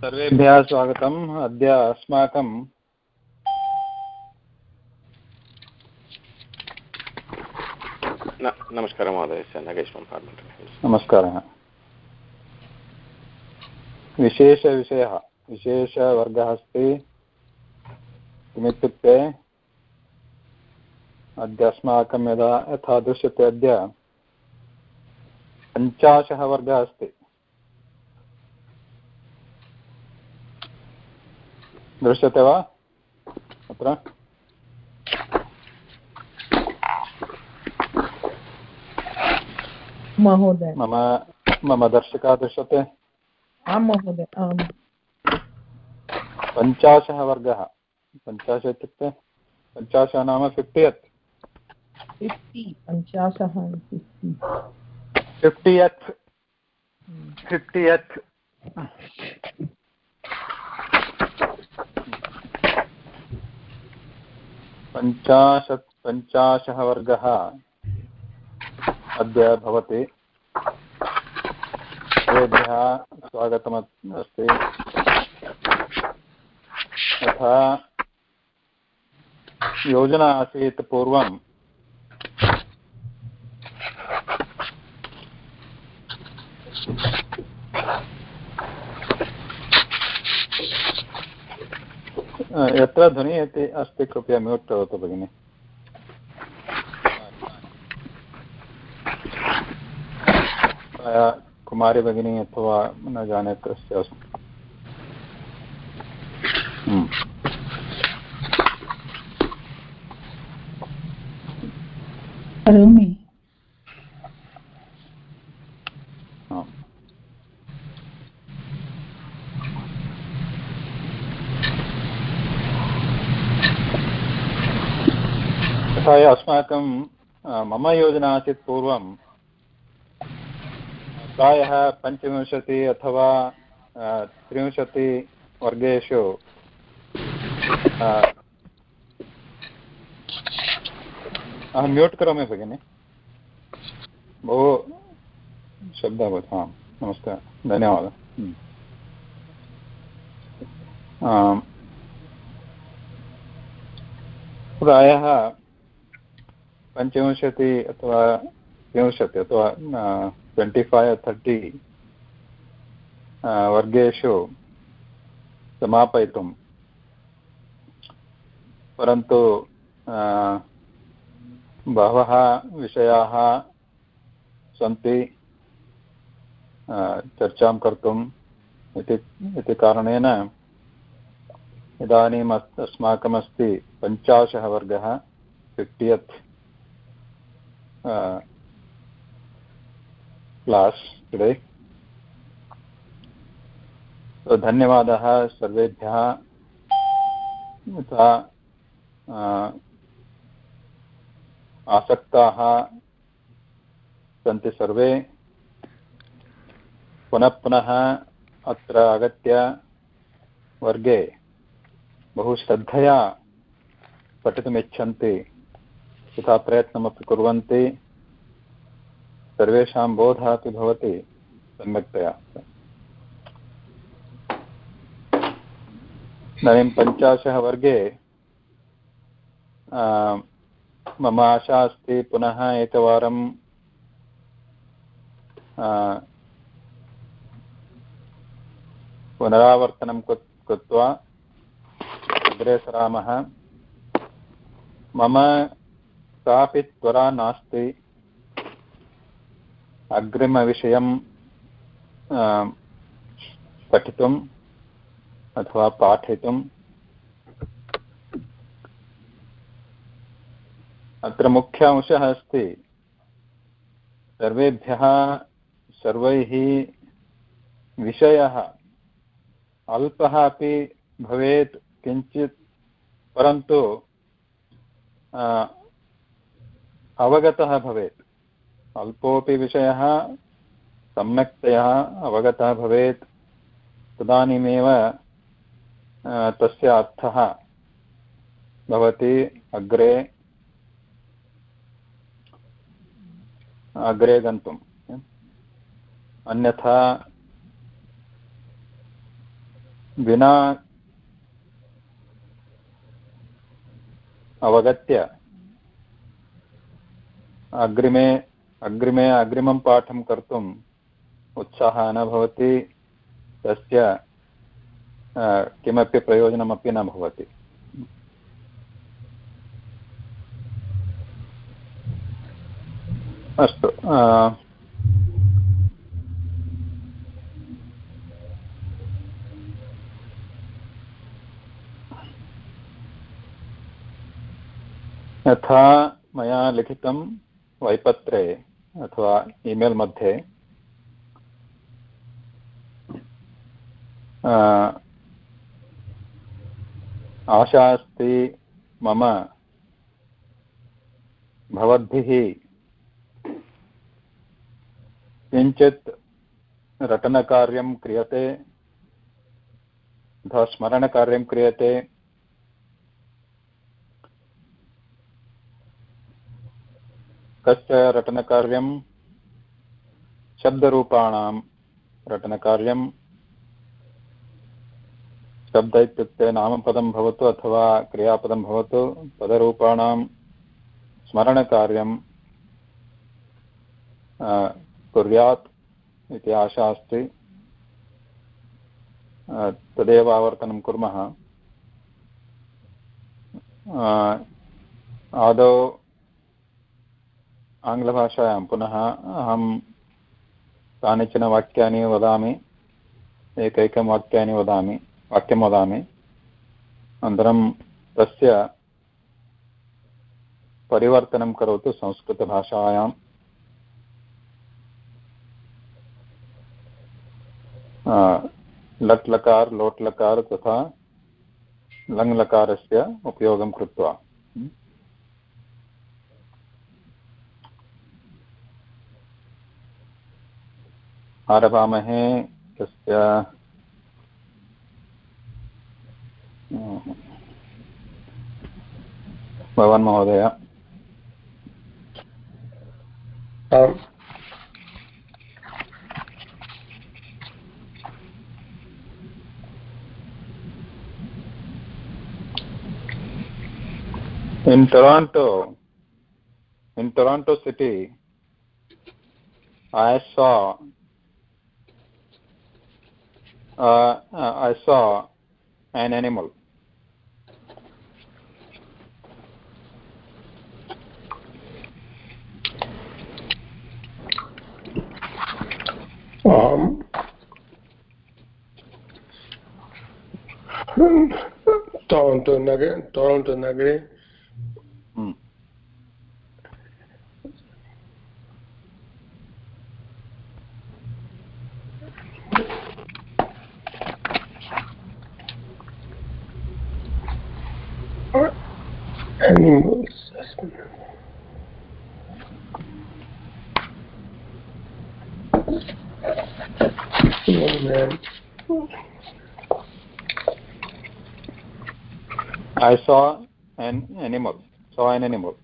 सर्वेभ्यः स्वागतम्। अद्य अस्माकं नमस्कारः महोदय नगेश नमस्कारः। विशेषविषयः विशेषवर्गः अस्ति। किमित्युक्ते अद्य अस्माकं यदा यथा दृश्यते अद्य पञ्चाशः वर्गः अस्ति। दृश्यते वा? अत्र? महोदय। मम मम दर्शकः दृश्यते। आं महोदय आम्। पञ्चाशः वर्गः। पञ्चाश इत्युक्ते पञ्चाशः नाम फिफ्टियत् फिफ्टि पञ्चाशः फिफ्टि पञ्चाशः वर्गः। अद्य भवति। सर्वेभ्यः स्वागतम् अस्ति यथा योजना आसीत् पूर्वं यत्र ध्वनिः अस्ति कृपया म्यूट् करोतु भगिनि कुमारी भगिनी अथवा न जाने कस्य यथा अस्माकं मम योजना आसीत् पूर्वं प्रायः पञ्चविंशति अथवा त्रिंशतिवर्गेषु अहं म्यूट् करोमि भगिनि। बहु शब्दः भवति आं नमस्कारः, धन्यवादः। प्रायः पञ्चविंशति अथवा विंशति अथवा ट्वेण्टि फैव् थर्टि वर्गेषु समापयितुं परन्तु बहवः विषयाः सन्ति चर्चां कर्तुम् इति कारणेन इदानीम् अस्माकमस्ति पञ्चाशः वर्गः, फिफ्टियत्। क्लास् टुडे धन्यवादः सर्वेभ्यः। यथा आसक्ताः सन्ति सर्वे। पुनः पुनः अत्र आगत्य वर्गे बहु श्रद्धया पठितुमिच्छन्ति। तथा प्रयत्नमपि कुर्वन्ति। सर्वेषां बोधः अपि भवति सम्यक्तया। इदानीं पञ्चाशः वर्गे मम आशा अस्ति पुनः एकवारं पुनरावर्तनं कृत्वा अग्रे सरामः। मम कापि त्वरा नास्ति। अग्रिमविषयं पठितुम् अथवा पाठयितुम् अत्र मुख्य अंशः अस्ति। सर्वेभ्यः सर्वैः विषयः अल्पः अपि भवेत् किञ्चित्, परन्तु अवगतः भवेत्। अल्पोऽपि विषयः सम्यक्तया अवगतः भवेत्। तदानीमेव तस्य अर्थः भवति अग्रे। अग्रे गन्तुम् अन्यथा विना अवगत्य अग्रिमे अग्रिमे, अग्रिमं पाठं कर्तुम् उत्साहः न भवति, तस्य किमपि प्रयोजनमपि न भवति। अस्तु यथा मया लिखितं वैपत्रे अथवा ईमेल् मध्ये आशा अस्ति मम भवद्भिः किञ्चित् रटनकार्यं क्रियते अथवा स्मरणकार्यं क्रियते। कस्य रटनकार्यं शब्दरूपाणां रटनकार्यं। शब्द इत्युक्ते नामपदं भवतु अथवा क्रियापदं भवतु, पदरूपाणां स्मरणकार्यं कुर्यात् इति आशा अस्ति। तदेव आवर्तनं कुर्मः। आदौ आङ्ग्लभाषायां पुनः अहं कानिचन वाक्यानि वदामि, एकैकं वाक्यानि वदामि, वाक्यं वदामि। अनन्तरं तस्य परिवर्तनं करोतु संस्कृतभाषायां। लट् लकार लोट् लकार तथा लङ् लकारस्य उपयोगं कृत्वा। आरभामहे तस्य भवान् महोदय आम् in Toronto, in Toronto city, I saw uh, I saw an animal. आम् टोरण्टो नगरे टोरण्टो नगरे I saw an animal. Saw an animal.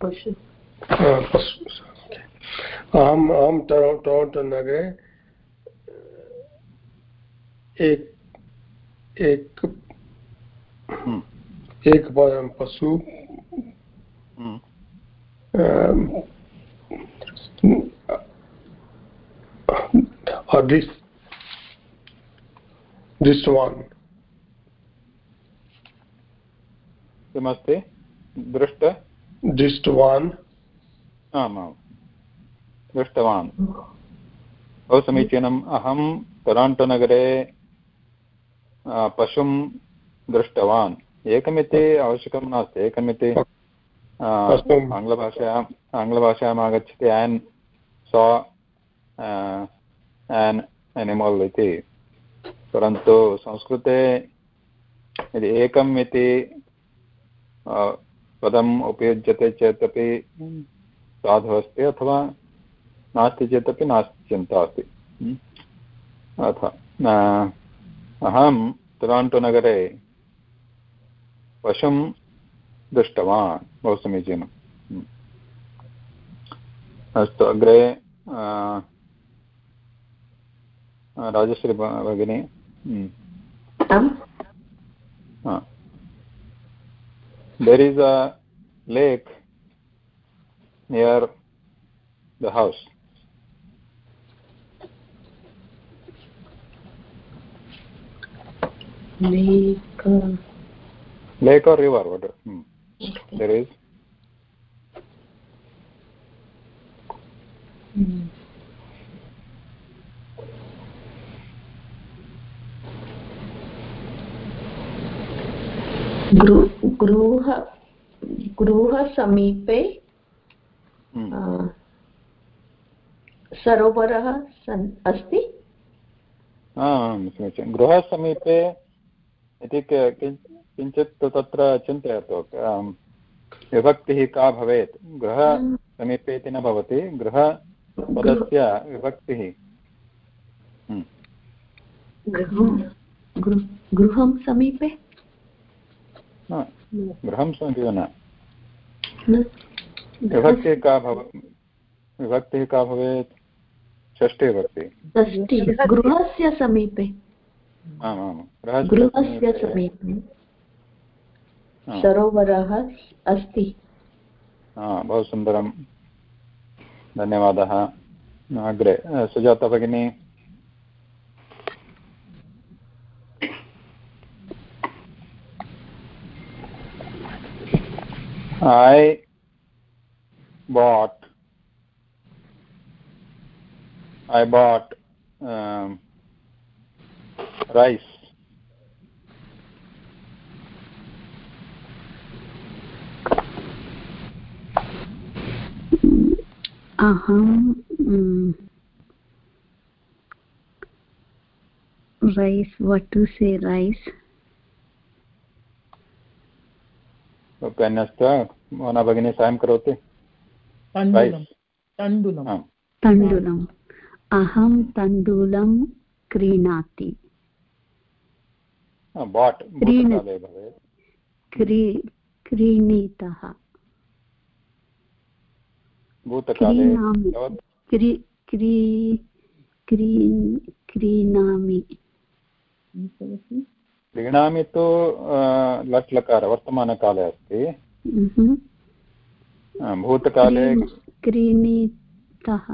Ah, अहम् अहं टोरण्टो नगरे एक एक Hmm. एक पशु Hmm. um, दृष्टवान् किमस्ति दृष्ट। दृष्टवान्। आम्। दृष्टवान्। बहु समीचीनम् अहं टोराण्टो नगरे आ, पशुं दृष्टवान्। एकमिति आवश्यकं नास्ति। एकमिति। आङ्ग्लभाषायाम् आङ्ग्लभाषायाम् आगच्छति एन् सा एन् एनिमल् इति। परन्तु संस्कृते यदि एकम् इति पदम् उपयुज्यते चेदपि साधु अस्ति अथवा नास्ति चेदपि नास्ति चिन्ता अस्ति। हम्म। अथ अहं टोराण्टो-नगरे पशुं दृष्टवान् बहु समीचीनम् हम्म। अस्तु अग्रे राजश्री भगिनी। there is a lake near the house. Lake. Lake or river, whatever. Hmm. Okay. There is. Hmm. Group. गृह गृहसमीपे. आ, सरोवरः सन् अस्ति? आम् समीचीनं। गृहसमीपे इति किञ्चित् तत्र चिन्तयतु विभक्तिः का भवेत्। गृहसमीपे इति न भवति गृहपदस्य विभक्तिः। हम्म, गृहं समीपे? गृहं समीपे न। न? विभक्तिः का भव विभक्तिः का भवेत् षष्ठी विभक्ति षष्टि गृहस्य समीपे। आम् गृहस्य समीपे। सरोवरः अस्ति। बहु सुन्दरं धन्यवादः। अग्रे सुजाता भगिनी। I bought I bought um, rice अहं rice what to say rice अन्यस्य मोना भगिनी सायं करोति। तण्डुलम्। अहं तण्डुलं क्रीणाति। बाट् क्रीण- भूतकाले क्री क्रीणीतः। क्रीणामि। क्रीणामि तु लट् लकार वर्तमानकाले अस्ति। भूतकाले क्रीणीतः।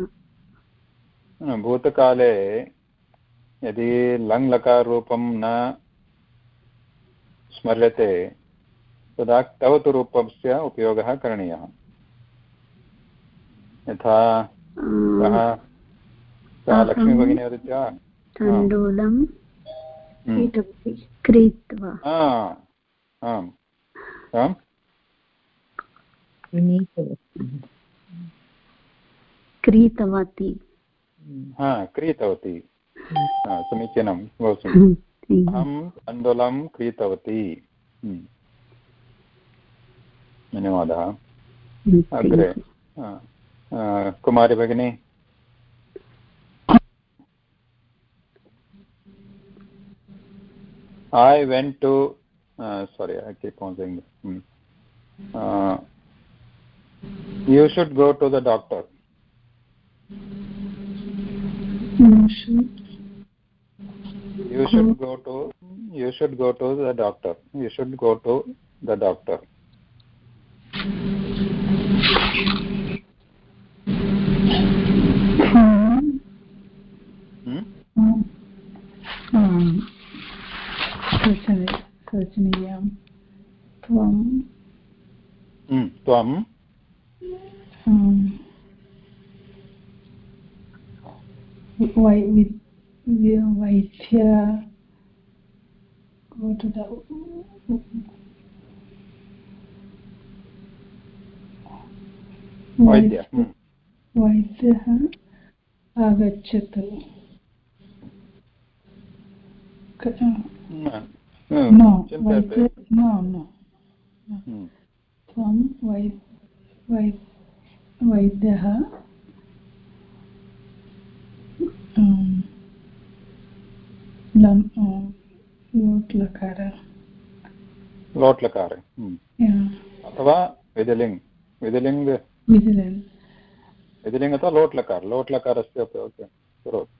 भूतकाले यदि लङ् लकाररूपं न स्मर्यते तदा क्तवतु रूपस्य उपयोगः करणीयः। यथा कः कः अहं- लक्ष्मी भगिनी वदति वा तण्डुलं क्रीत्वा आ, आम् आम्। क्रीतवती। हा क्रीतवती। समीचीनं बहु समीचीनम् अहं तण्डुलं क्रीतवती। हम्म। धन्यवादः। अग्रे आ, आ, कुमारी भगिनी। I went to uh, sorry I keep on saying this. Hmm. Uh, you should go to the doctor you should go to you should go to the doctor you should go to the doctor त्वं. त्वं वैद्य go to the वैद्य. वैद्यः आगच्छतु क- न त्वं वै वै वैद्यः। लोट् लकार लोट् लकार yeah, अथवा विधिलिङ्ग् विधिलिङ्ग् स्त्रीलिङ्ग अथवा लोट्लकार लोट्लकारस्य उपयोगं। करोतु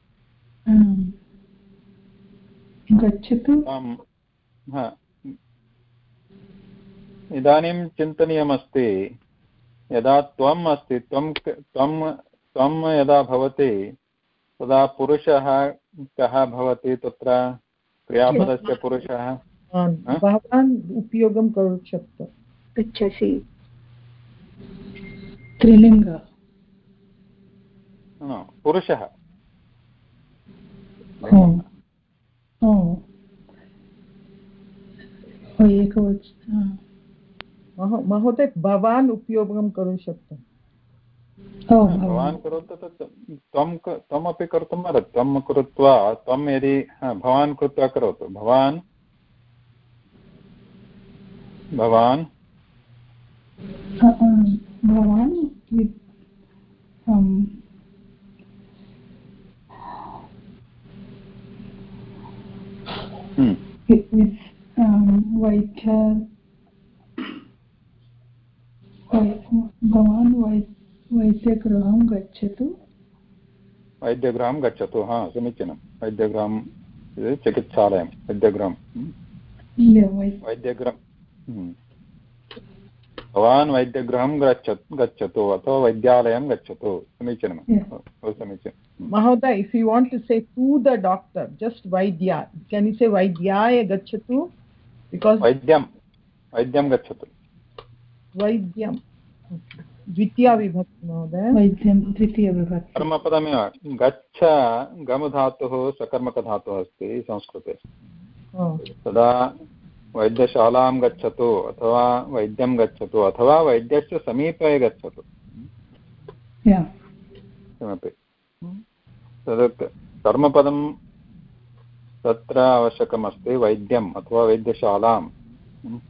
गच्छतु। हा। इदानीं चिन्तनीयमस्ति यदा त्वम् अस्ति त्वं त्वं त्वं यदा भवति तदा पुरुषः कः भवति तत्र? क्रियापदस्य पुरुषः? भवान् उपयोगं करोतु शक्तु। गच्छसि। स्त्रीलिङ्ग न, पुरुषः। ओ ओ ओ, एकवच हा। महो- महोदय भवान् उपयोगं करोतु शक्तु ओ भवान् भवान्। करोतु तत् त्वं त्वमपि कर्तुम् अर्हति त्वं कृत्वा त्वं यदि हा, भवान् कृत्वा करोतु। भवान्? भवान्? भवान् भवान् वै वैद्यगृहं गच्छतु। वैद्यगृहं गच्छतु हा समीचीनं। वैद्यगृहं चिकित्सालयं वैद्यगृहं। हम्म, वैद्यगृहं हम्म। भवान् वैद्यगृहं गच्छ गच्छतु अथवा वैद्यालयं गच्छतु समीचीनं बहु समीचीनं। महोदय if you want to say to the doctor just वैद्या केन् यु से वैद्याय गच्छतु? बिकास् वैद्यं वैद्यं गच्छतु। वैद्यं द्वितीया विभक्ति महोदय। वैद्यं द्वितीयविभक्ति कर्मपदमेव गच्छ गमधातुः सकर्मकधातुः अस्ति संस्कृते। हा। तदा वैद्यशालां गच्छतु अथवा वैद्यं गच्छतु अथवा वैद्यस्य समीपे गच्छतु। या। किमपि। तद् कर्मपदं तत्र आवश्यकमस्ति वैद्यम् अथवा वैद्यशालां आ, हम्,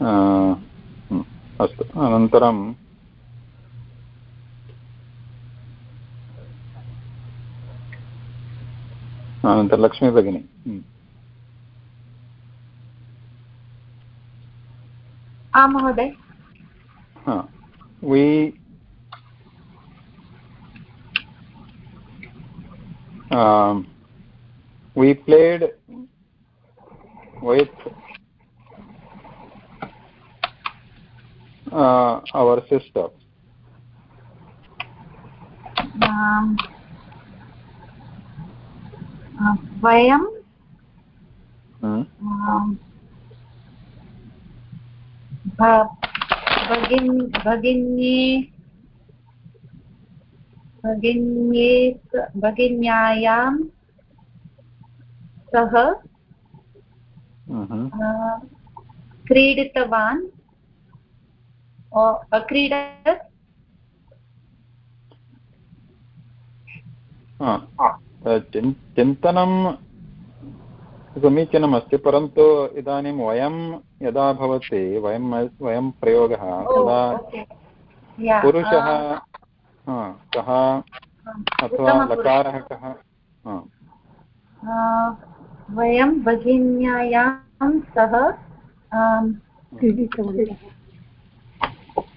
अस्तु अनन्तरं अनन्तरं लक्ष्मी भगिनी हम्. आं महोदय Huh. We um, we played with uh, our sister. आम्, आ, वयं Hmm? भ- भगिन् भगिन्ये भगिन्ये भगिन्यायां सह. क्रीडितवान् अक्रीडत् हा. चिन् चिन्तनं समीचीनमस्ति परन्तु इदानीं वयं यदा भवति वयं वयं प्रयोगः तदा पुरुषः कः अथवा लकारः कः वयं भगिन्यायां सह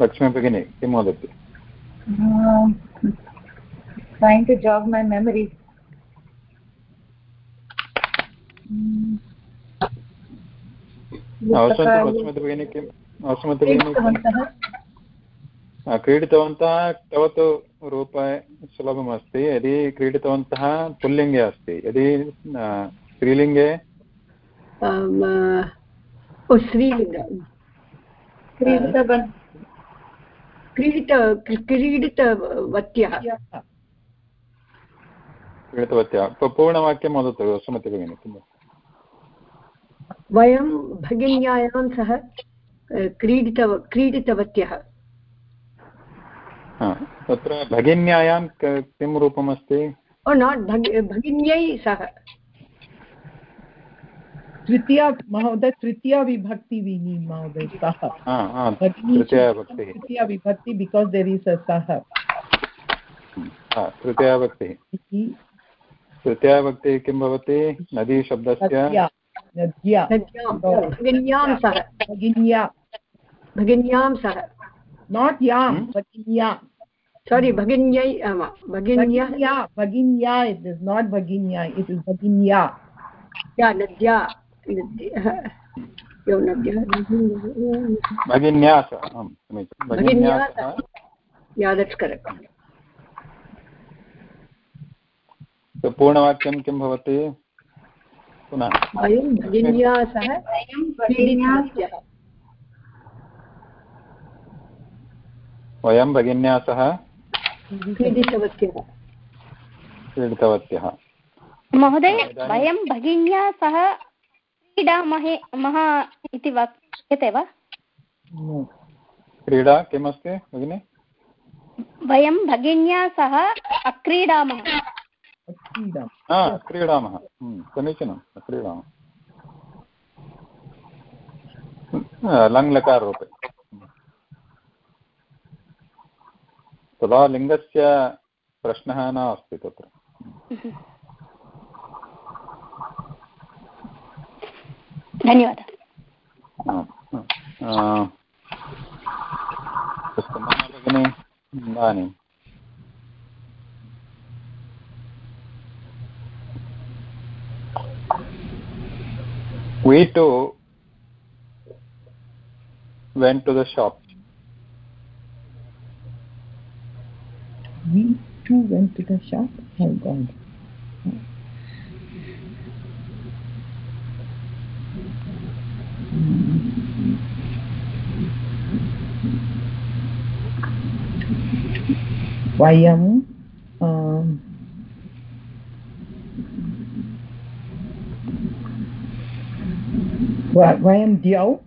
lakshmi भगिनी किं वदति? वसुमति भगिनी किम् वसुमति भगिनी क्रीडितवन्तः तव तु रूपे सुलभमस्ति यदि क्रीडितवन्तः पुल्लिङ्गे अस्ति यदि स्त्रीलिङ्गे स्त्रीलिङ्ग क्रीडित क्रीडितवत्यः। क्रीडितवत्या। पूर्णवाक्यं वदतु सुमति भगिनि वयं भगिन्यायां सह क्रीडितव क्रीडितवत्यः। तत्र भगिन्यायां किं रूपमस्ति? ओ नाट् भगिन्यै सह। तृतीया महोदय तृतीया विभक्ति need महोदय सः। हा हा तृतीया विभक्ति। बिकास् देर् इस् अ सः। तृतीया भक्तिः तृतीया भक्तिः किं भवति? नद्या। नद्यां। भगिन्यां सह भगिन्या। भगिन्यां सह नाट् यां Hmm? भगिन्या। सारी भगिन्यै आम भगिन्यः। भगिन्या भगिन्या इट् इस् नाट् भगिन्या इट् इस् भगिन्या। या भगिन्या भगिन्या दट्स् करेक्ट् तो पूर्णवाक्यं किं भवति? पुनः। वयं भगिन्या सह वयं भगिन्या सह क्रीडितवत्यः क्रीडितवत्यः महोदय वयं भगिन्या सह क्रीडामहे मः इति वक्यते वा? क्रीडा किमस्ति भगिनि? वयं भगिन्या सह अक्रीडामः। क्रीडामः समीचीनं क्रीडामः लङ्लकाररूपे। तदा लिङ्गस्य प्रश्नः न अस्ति तत्र धन्यवादः आम्, आम्। अस्तु मम भगिनि इदानीं we too went to the shop we too went to the shop oh god वयं व- वयं द्यौ।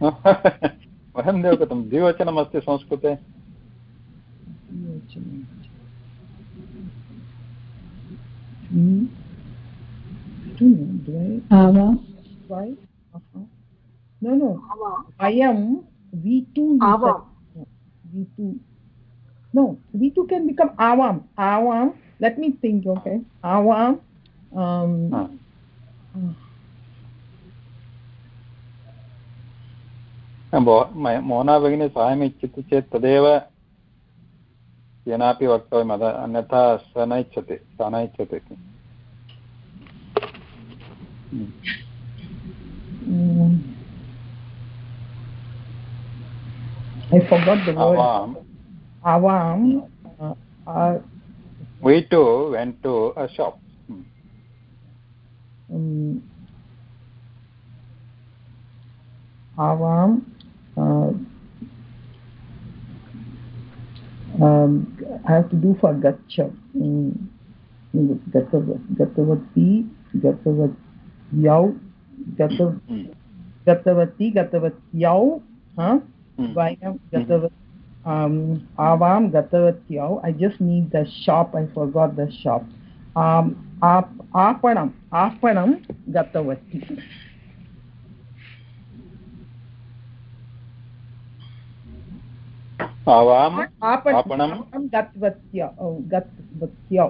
वयं देवकथं द्विवचनमस्ति संस्कृते? Hmm. Uh-huh. V2 Avam. said. No, V2. No, V2 can become avam. Avam. Let me think, okay. Avam. Um, हा. म- मोना भगिनी साहाय्यम् इच्छति चेत् तदेव केनापि वक्तव्यम् अद अन्यथा स न इच्छति सा न इच्छति i forgot the word. Avam. Avam uh, uh, we too went to a shop. Hmm. um, avam uh, um, i have to do for gacha. In in gatavati gatavatyau gatav gatavati hmm. gatavatyau huh? Hmm. vayam gatavat um avam gatavatyau I just need the shop I forgot the shop um ap aapanam aapanam gatavati आवाम् आपणम् आपणम् आपणं गतवत्य औ, गतवत्यौ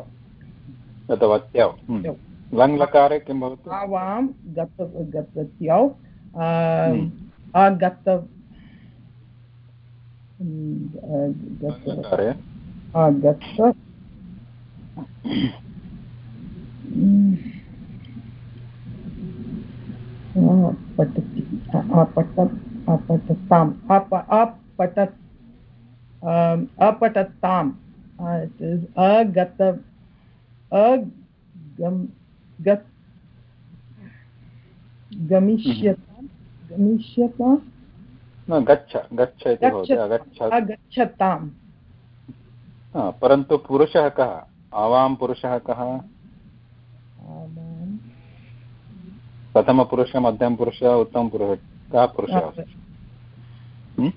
गतवत्यौ हम्म। लङ्लकारे किं भवति आवां गत गतवत्यौ हम्म। अगत हम्म, अ, गत लङ्लकारे अगत हम्म। पठति अपठताम् अपठत् um, अपठताम् uh, gat गमिष्यताम् गमिष्यताम् न गच्छ गच्छ इति भवति गच्छ- अगच्छ। अगच्छताम्। परन्तु पुरुषः कः? आवां पुरुषः कः? प्रथमपुरुषः मध्यमपुरुषः उत्तमपुरुषः कः पुरुषः? mm.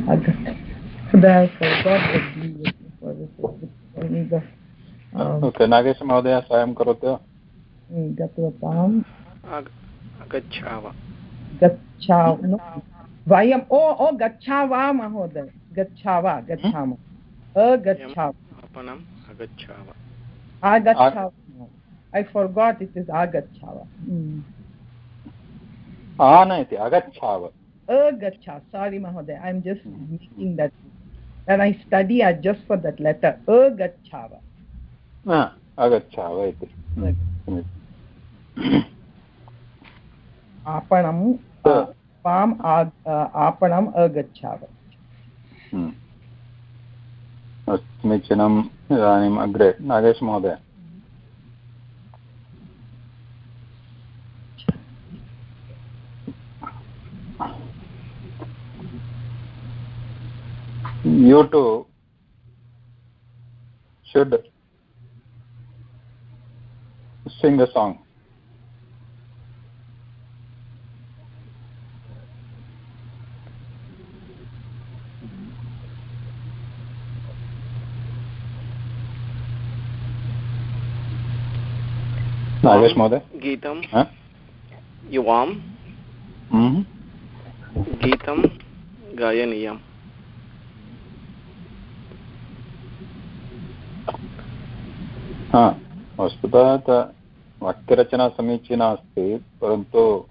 I got I forgot the dvachana for this for me the um, okay Nagesh महोदय सायं करोतु गतवतां अग- अगच्छाव गच्छा वयम् ओ ओ गच्छावा महोदय गच्छावा गच्छामः अगच्छाव अगच्छाव आगच्छाव I forgot it is agachava. Mm. आनयति अगच्छाव Agacha. Sorry, Mahoday. I'm just making that. When I study, I just for that letter. Agachava. gachhava ah agachhava हम्म, समीचीनम्। Apanam. Uh. Pam ag, uh, apanam agachava. हम्म। अस्तु, समीचीनम् इदानीम् अग्रे नागेश महोदय you two should sing a song. Nagesh महोदय गीतं युवां। गीतं गायनीयम् हा वस्तुतः वाक्यरचना समीचीना अस्ति परन्तु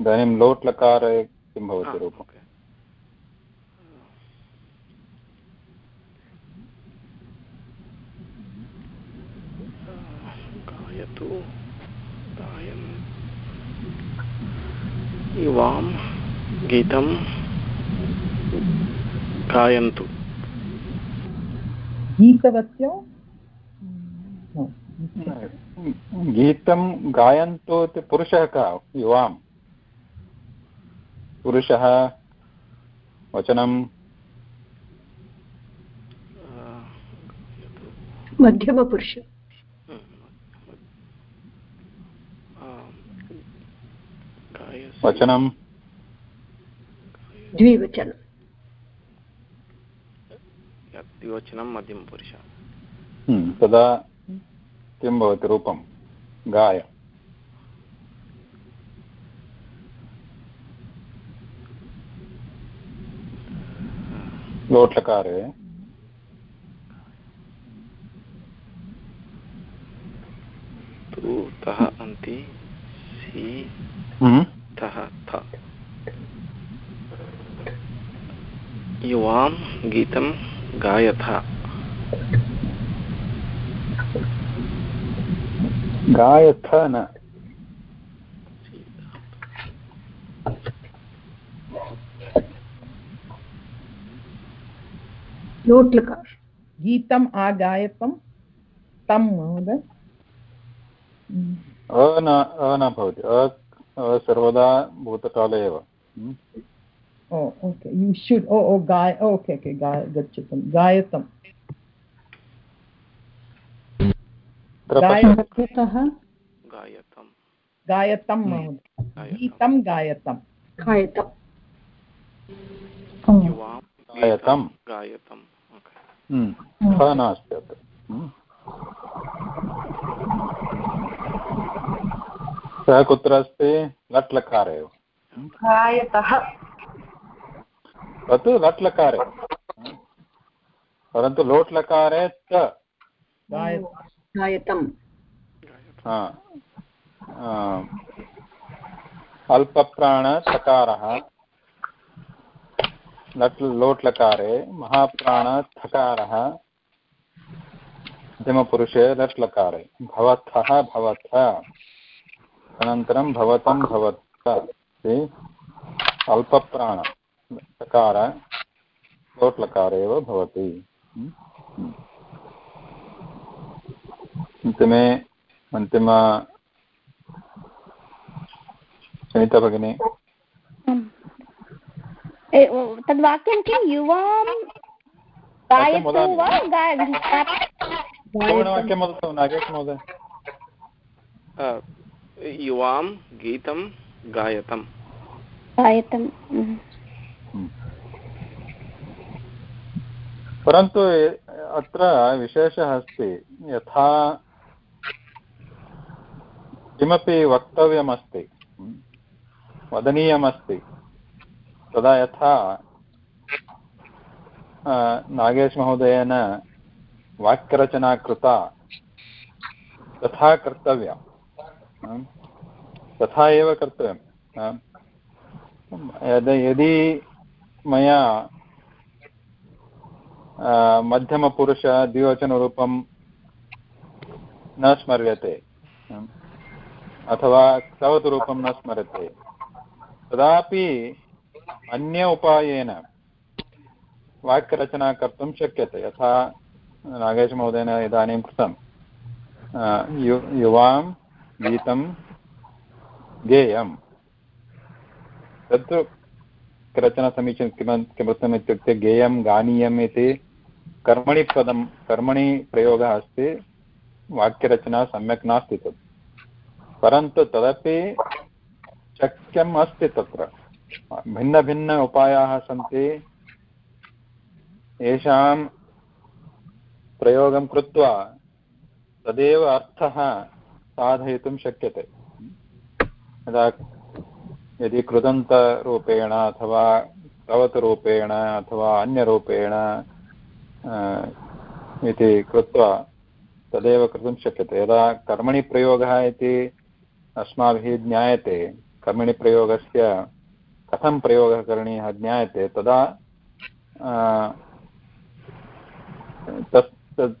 इदानीं लोट् लकारे किं भवति रूपम्? गीतं गायन्तु। गीतवत्यो. गीतं गायन्तु पुरुषः कः युवां पुरुषः वचनं मध्यमपुरुष। गायस वचनं द्विवचनं। द्विवचनं मध्यमपुरुष। हम्म, तदा किं भवति रूपं? गाय लोट्लकारे तः अन्ति सि हम्म, तः थ। युवां गीतं गायथ। गायथ न लोट्लकार गीतम् आगायतं तं महोदय. अ न अ न भवति अ सर्वदा भूतकाले एव हम्म, oh, guy. Oh, okay, okay. Guy, gachatam. Gayatam. तत्र गाय पश्यन्तु। कृतः गायतं गायतं महोदय। गीतं गायतं खायतम् युवां गायतं। गीतं गायतम्। ओके। हम्म, ख नास्ति अत्र। हम्म। सः कुत्र अस्ति? लट् लकारे एव गायतः। तत् लट् लकारे परन्तु लोट् लकारे च गायतं खायतम् हा, आ, अल्पप्राणथकारः। लट् लोट् लकारे महाप्राणथकारः। मध्यमपुरुषे लट् लकारे भवथः भवथ अनन्तरं भवतं इति अल्पप्राण चकार लोट् लकारे एव भवति। हम्म, हम्म। अन्त में अन्तिम सुनीता भगिनी तद्वाक्यं किं? युवां गायतु वा पूर्णवाक्यं वदतु नागेश महोदय। युवां गीतं गायतम्। गायतम् हम्म। परन्तु अत्र विशेषः अस्ति। यथा किमपि वक्तव्यमस्ति, वदनीयमस्ति, तदा यथा नागेशमहोदयेन वाक्यरचना कृता, तथा कर्तव्या तथा एव कर्तव्यम् आम्। यद् मया मध्यमपुरुष, द्विवचनरूपं न स्मर्यते। अथवा स्तवतरूपं न स्मर्यते तदापि अन्य उपायेन वाक्यरचना कर्तुं शक्यते। यथा नागेशमहोदयेन इदानीं कृतं यु, युवां गीतं गेयम् तत्तु रचना समीचीनं किम किमर्थम् इत्युक्ते गेयं गानीयम् इति कर्मणि पदं, कर्मणि प्रयोगः अस्ति, वाक्यरचना सम्यक् नास्ति तत्। परन्तु तदपि शक्यम् अस्ति तत्र। भिन्नभिन्न उपायाः सन्ति। येषां प्रयोगं कृत्वा तदेव अर्थः साधयितुं शक्यते। यदा यदि कृदन्तरूपेण अथवा कवतरूपेण अथवा अन्यरूपेण इति कृत्वा तदेव कर्तुं शक्यते। यदा कर्मणि प्रयोगः इति अस्माभिः ज्ञायते। कर्मणि प्रयोगस्य कथं प्रयोगः करणीयः ज्ञायते, तदा तत्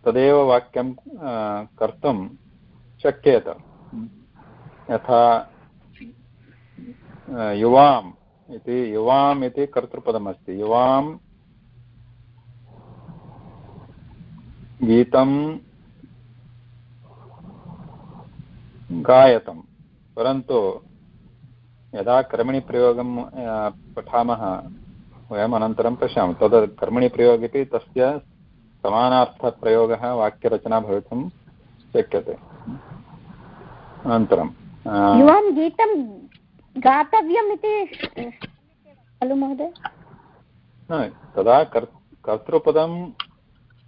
तदेव वाक्यं कर्तुं शक्येत। यथा युवाम् इति युवाम् इति कर्तृपदमस्ति। युवां गीतं गायतं परन्तु यदा कर्मणि प्रयोगं पठामः वयम् अनन्तरं पश्यामः। तद् कर्मणि प्रयोग इति तस्य समानार्थप्रयोगः वाक्यरचना भवितुं शक्यते। अनन्तरं युवां गीतं गातव्यम् इति खलु महोदय? तदा कर् कर्तृपदं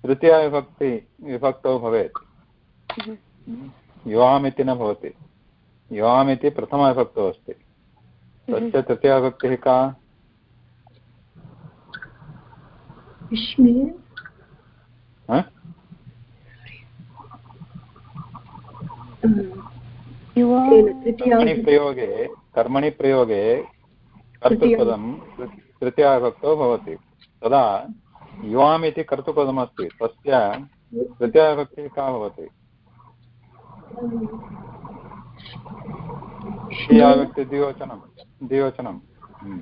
तृतीयाविभक्ति विभक्तौ भवेत्। युवाम् इति न भवति। युवाम् इति प्रथमाविभक्तौ अस्ति तस्य तृतीयाविभक्तिः का? ह? तृतीया कर्मणि प्रयोगे कर्मणि प्रयोगे कर्तृपदं तृ- तृतीयाविभक्तौ भवति। तदा युवाम् इति कर्तृपदमस्ति। तस्य का भवति? तृतीयाविभक्ति द्विवचनं। द्विवचनं हम्म।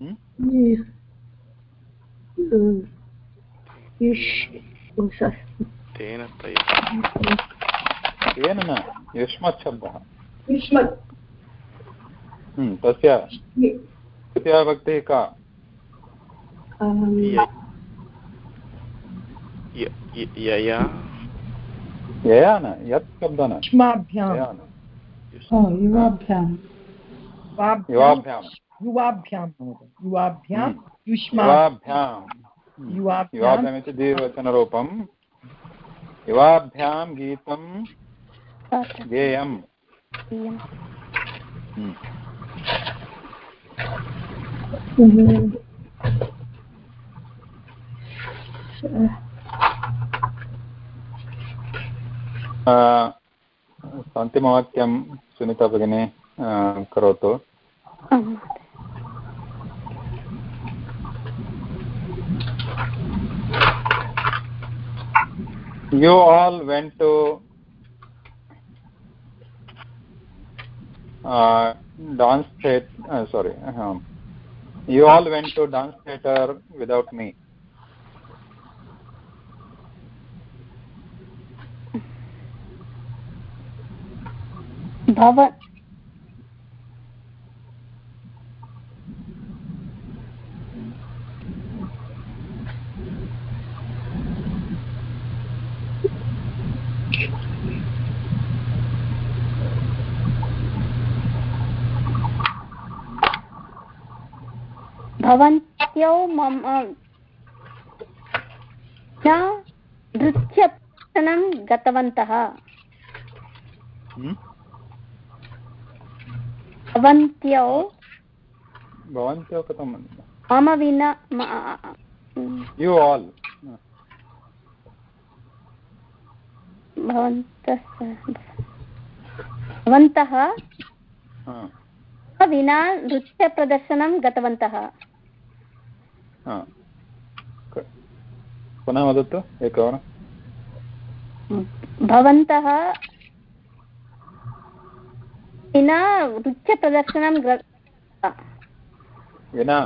हम्म? तेन तेन न युष्मत् शब्दः हम्म, तस्य का? यया यया न यत् शब्दः न युष्माभ्यां यया न युवाभ्यां युवाभ्यां युवाभ्यां युवाभ्यां युवाभ्याम् इति द्विवचनरूपं युवाभ्यां गीतं गेयम्। अ, अन्तिमवाक्यं सुनीता भगिनी अ, करोतु uh, dance theater uh, sorry um, you all went to dance theater without me भव भवन्त्यौ मम न गतवन्तः? हम्म? भवन्त्यौ कथं मम विना यु आल् भवन्तः भवन्तः विना नृत्यप्रदर्शनं गतवन्तः। पुनः वदतु एकवारं भवन्तः विना नृत्यप्रदर्शनं विना?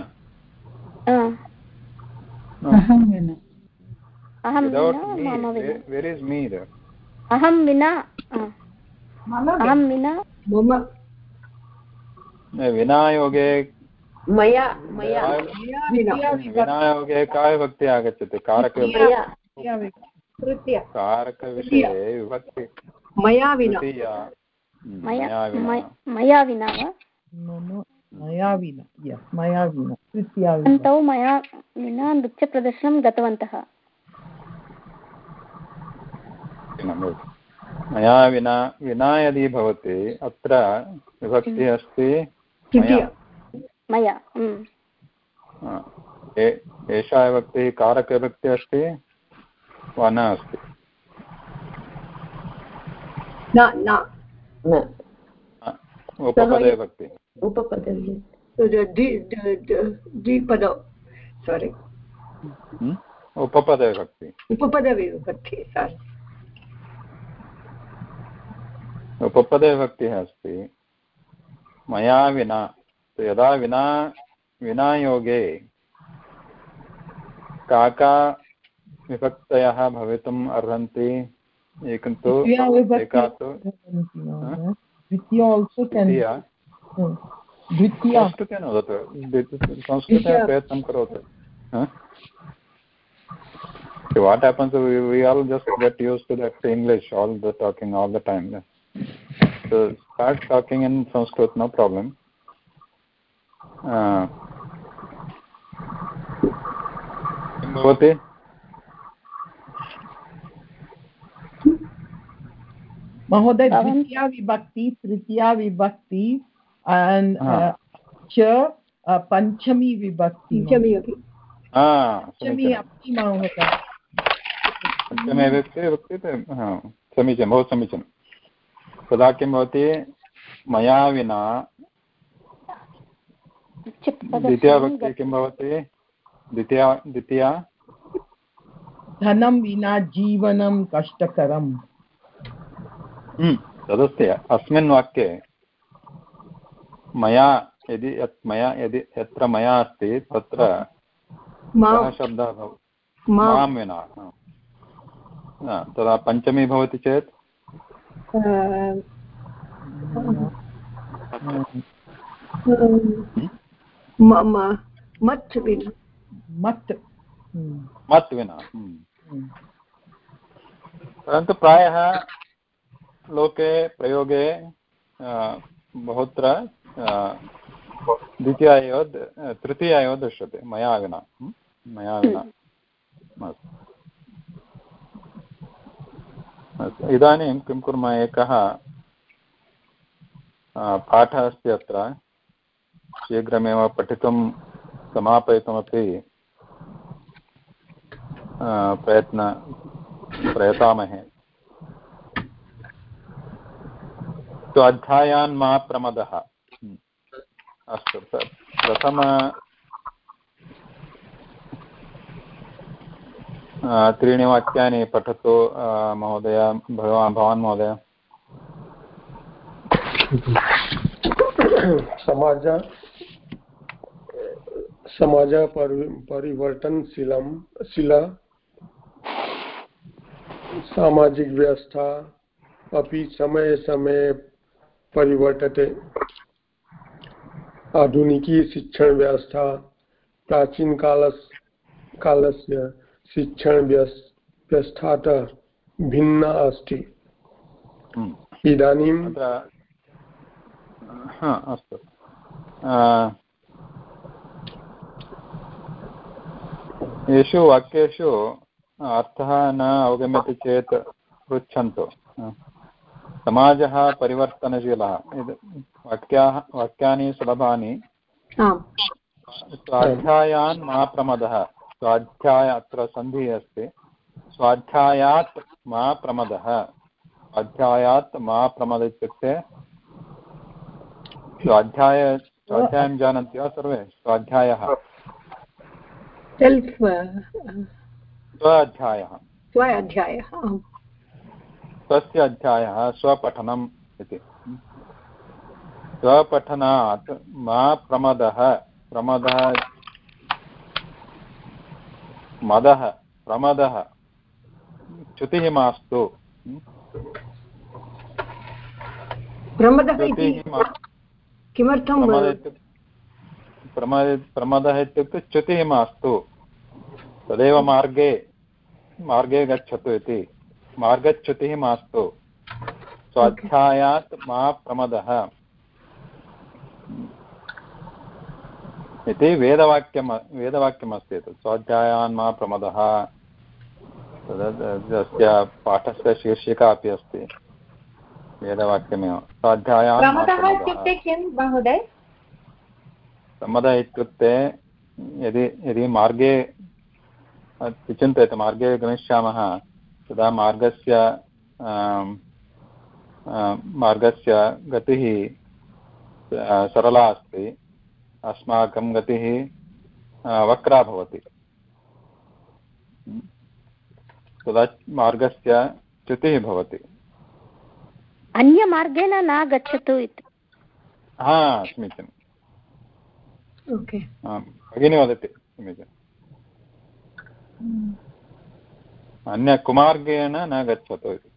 अहं विना। अहं विना मम हा, विनायोगे मया मया विनायोगे का विभक्ति आगच्छति? कारकविभक्ति? मया कारकविषये विभक्ति। मया विना। मया मया विना वा मया विना मया विना तृतीया मया विना नृत्यप्रदर्शनं गतवन्तः मया विना विना यदि भवति अत्र विभक्तिः अस्ति मया एषा विभक्तिः कारकविभक्तिः अस्ति वा न अस्ति न। उपपदविभक्तिः उपपदवी द्विपद सारी? उपपदविभक्ति सारी उपपदविभक्तिः अस्ति मया विना तो यदा विना विनायोगे का का विभक्तयः भवितुम् अर्हन्ति एकं तु द्वितीया विभक्ति एका तु भवन्ति महोदय। द्वितीया आल्सो केन् द्वितीया द्वितीया संस्कृतेन वदतु द्वि- संस्कृतेन प्रयत्नं करोतु Huh? See, what happens we, we all just get used to that english all the talking all the time so start talking in sanskrit no problem uh, महोदय द्वितीया विभक्ति तृतीया विभक्ति uh, च uh, पञ्चमी विभक्ति। पञ्चमी अपि हा पञ्चमी अपि महोदय पञ्चमे हा। समीचीनं बहु समीचीनं तदा किं भवति मया विना। द्वितीया नृत्यप्रदर्शनं किं भवति? द्वितीया द्वितीया? धनं विना जीवनं कष्टकरम्। तदस्ति अस्मिन् वाक्ये मया यदि यत् मया यदि यत्र मया अस्ति तत्र शब्दः भवति माँ विना तदा पञ्चमी भवति चेत् मत् विना मत् मत् विना। परन्तु प्रायः लोके प्रयोगे बहुत्र द्वितीया एव तृतीया एव दृश्यते, मया विना? मया विना। इदानीं किं कुर्मः एकः पाठः अस्ति अत्र। शीघ्रमेव पठितुं समापयितुमपि प्रयत्न, प्रयतामहे। तु अध्यायान् मा प्रमदः हम्म। अस्तु प्रथम त्रीणि वाक्यानि पठतु महोदय, भगवान्, भवान् महोदय समाज समाज परि परिवर्तनशीलं शिला, सामाजिक व्यवस्था, अपि समय समय परिवर्तते। आधुनिकी शिक्षणव्यवस्था प्राचीनकालस् कालस्य शिक्षणव्यस् व्यवस्थातः भिन्ना अस्ति। हम्म। इदानीं हा अस्तु। येषु वाक्येषु अर्थः न अवगम्यते चेत् पृच्छन्तु। समाजः परिवर्तनशीलः। वाक्याः वाक्यानि सुलभानि। स्वाध्यायान् मा प्रमदः स्वाध्याय अत्र सन्धिः अस्ति। स्वाध्यायात् मा प्रमदः स्वाध्यायात् मा प्रमद इत्युक्ते स्वाध्याय स्वाध्यायं जानन्ति वा सर्वे? स्वाध्यायः। सेल्फ् स्वाध्यायः। स्व अध्यायः आम्। स्वस्य अध्यायः स्वपठनम् इति। स्वपठनात् मा प्रमदः प्रमदः मदः प्रमदः च्युतिः मास्तु। प्रमदः किमर्थं इत्युक्ते च्युतिः मास्तु। तदेव मार्गे मार्गे गच्छतु इति। मार्गच्युतिः मास्तु स्वाध्यायात् मा प्रमदः। इति वेदवाक्यं वेदवाक्यमस्ति एतत्। स्वाध्यायान् मा प्रमदः। तस्य पाठस्य शीर्षिका अपि अस्ति। वेदवाक्यमेव। स्वाध्यायान् इत्युक्ते किं महोदय? प्रमद इत्युक्ते यदि यदि मार्गे चिन्तयतु मार्गे गमिष्यामः। तदा मार्गस्य मार्गस्य गतिः सरला अस्ति। अस्माकं गतिः वक्रा भवति। तदा मार्गस्य च्युतिः भवति। अन्यमार्गेण न गच्छतु इति। हा समीचीनम्। ओके। भगिनी वदति समीचीनम्। अन्यकुमार्गेण न गच्छतु इति।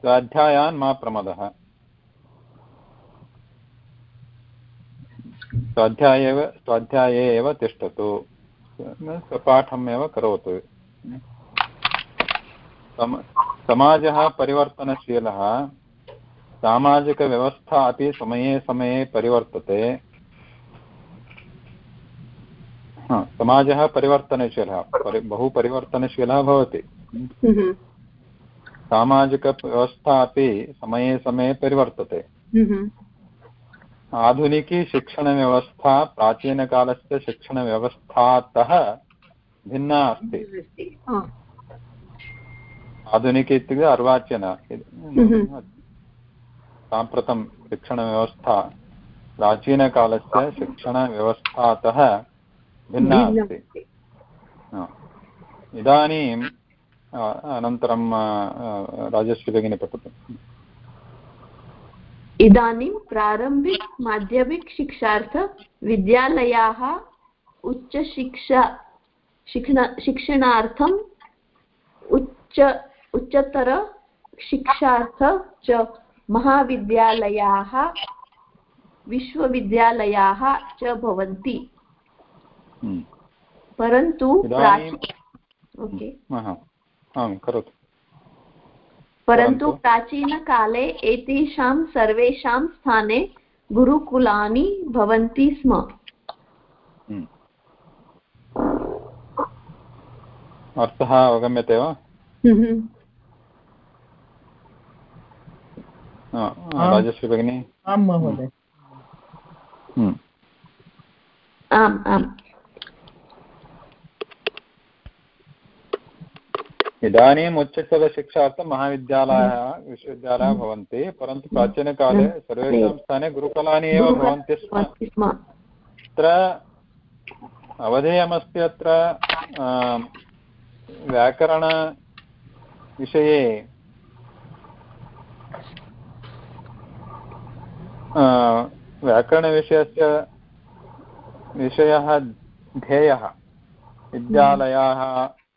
स्वाध्यायान् मा प्रमदः। स्वाध्याये एव स्वाध्याये एव तिष्ठतु। स्वपाठम् एव करोतु। समाजः परिवर्तनशीलः। सामाजिकव्यवस्था अपि समये समये परिवर्तते हा, समाजः परिवर्तनशीलः परि बहु परिवर्तनशीलः भवति। सामाजिकव्यवस्था अपि समये समये परिवर्तते। आधुनिकी शिक्षणव्यवस्था प्राचीनकालस्य शिक्षणव्यवस्थातः भिन्ना अस्ति। आधुनिकी इत्युक्ते अर्वाचीन। साम्प्रतं शिक्षणव्यवस्था प्राचीनकालस्य शिक्षणव्यवस्थातः भिन्ना अस्ति। इदानीम् अनन्तरं राजश्री भगिनी पठतु इदानीं प्रारम्भिक माध्यमिक शिक्षार्थ विद्यालयाः उच्चशिक्षा शिक्षण शिक्षणार्थम् उच्च उच्चतर शिक्षार्थ च महाविद्यालयाः विश्वविद्यालयाः च भवन्ति। परन्तु प्राची- ओके आं करोतु। परन्तु परन्तु? प्राचीनकाले एतेषां सर्वेषां स्थाने गुरुकुलानि भवन्ति स्म। हम्म। अर्थः अवगम्यते वा? हम्म, राजश्री भगिनी। आं महोदय। हम्म। आम् आम्। इदानीम् उच्चतरशिक्षार्थं महाविद्यालयाः विश्वविद्यालयाः भवन्ति परन्तु प्राचीनकाले सर्वेषां स्थाने गुरुकुलानि एव भवन्ति स्म। अत्र अवधेयमस्ति अत्र व्याकरणविषये। व्याकरणविषयस्य विषयः ध्येयः। विद्यालयाः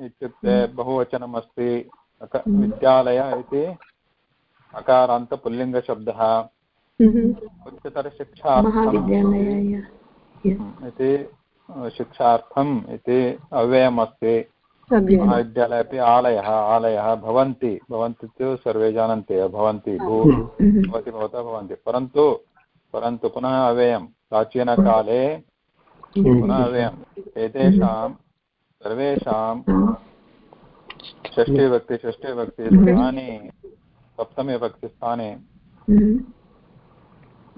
इत्युक्ते बहुवचनम् अस्ति अक- विद्यालय इति अकारान्तपुल्लिङ्गशब्दः। उच्चतरशिक्षार्थम् महाविद्यालयाय इति शिक्षार्थम् इति अव्ययमस्ति। महाविद्यालये अपि आलयः आलयः भवन्ति। भवन्ति तु सर्वे जानन्ति भवन्ति भू भवति भवतः भवन्ति। परन्तु परन्तु पुनः अव्ययं। प्राचीनकाले पुनः अव्ययम्। एतेषां सर्वेषां षष्ठीविभक्ति षष्ठीविभक्ति स्थाने सप्तमीविभक्तिस्थाने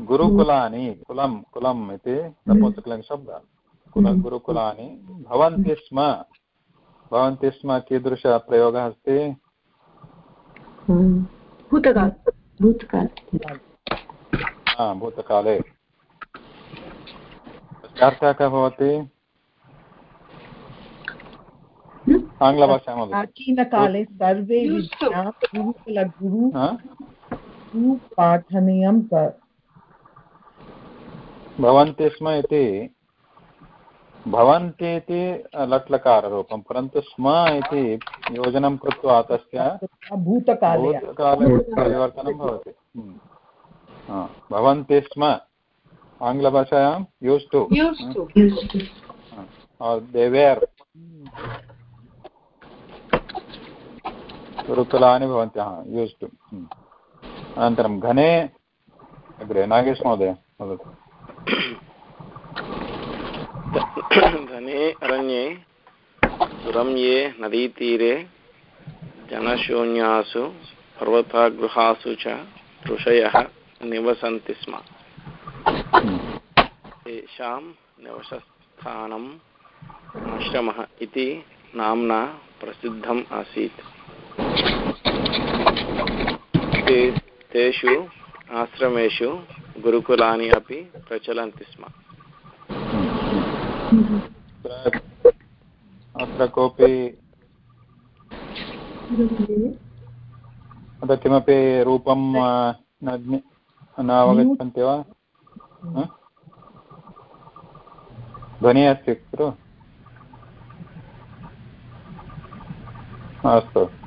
गुरुकुलानि कुलं कुलम् इति नपुंसकलिङ्गशब्दः कुल गुरुकुलानि। भवन्ति स्म। भवन्ति स्म कीदृशप्रयोगः अस्ति? भूतकाल। भूतकाल। भूतकाले। अर्थः कः भवति? आङ्ग्लभाषायां प्राचीनकाले सर्वे गुरुकुलगुरु पाठनीयं भवन्ति स्म इति भवन्ति इति लट्लकाररूपं परन्तु स्म इति योजनं कृत्वा तस्य भूतकाले परिवर्तनं भवति। भवन्ति स्म आङ्ग्लभाषायां यूस् टु देवेर् गुरुकुलानि भवन्ति, हा यूस् टु अनन्तरं घने, अग्रे नागेश महोदय वदतु। घने, अरण्ये, सुरम्ये, नदीतीरे, जनशून्यासु, पर्वतागृहासु च ऋषयः निवसन्ति स्म। तेषां निवसस्थानम् आश्रमः इति नाम्ना प्रसिद्धम् आसीत्। ते तेषु आश्रमेषु गुरुकुलानि अपि प्रचलन्ति स्म। अत्र अत्र कोऽपि अत्र किमपि रूपं न ज्ञ- न अवगच्छन्ति वा? ध्वनिः अस्ति खलु? अस्तु।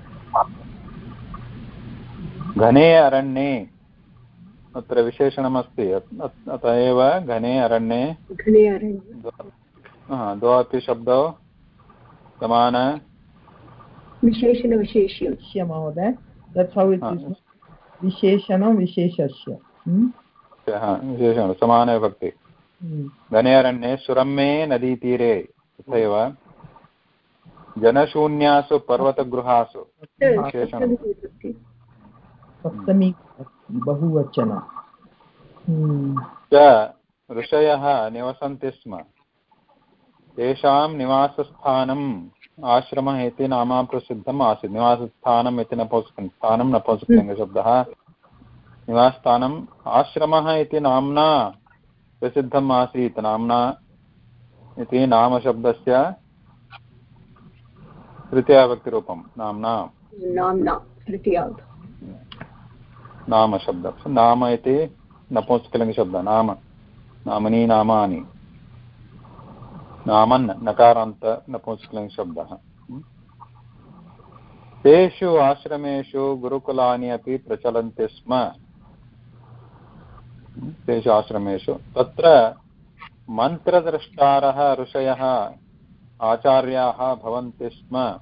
घने अरण्ये। अत्र विशेषणमस्ति। अत- एव घने अरण्ये। हा, द्वौ शब्दौ समान। विशेषणविशेष्यं विशेष्य महोदय। That's how. इट् इस् विशेषणं विशेषस्य। Hmm? हा, विशेषणं समानविभक्ति Hmm. घने अरण्ये सुरम्ये नदीतीरे तथैव जनशून्यासु पर्वतगृहासु। विशेषणं सप्तमी बहुवचन. च ऋषयः निवसन्ति स्म। तेषां निवासस्थानम् आश्रमः इति नाम प्रसिद्धम् आसीत्। निवासस्थानम् इति नपुंसकं स्थानं नपुंसकलिङ्गशब्दः निवासस्थानम् आश्रमः इति नाम्ना प्रसिद्धम् आसीत्। नाम्ना इति नामशब्दस्य तृतीयाभक्तिरूपं नाम्ना। नाम्ना तृतीयात् नामशब्दः नाम इति नपुंसकलिङ्गशब्दः नाम। नामनी नामानि। नामन् नकारान्त नपुंसकलिङ्गशब्दः तेषु आश्रमेषु गुरुकुलानि अपि प्रचलन्ति स्म। तेषु आश्रमेषु। तत्र मन्त्रद्रष्टारः ऋषयः आचार्याः भवन्ति स्म।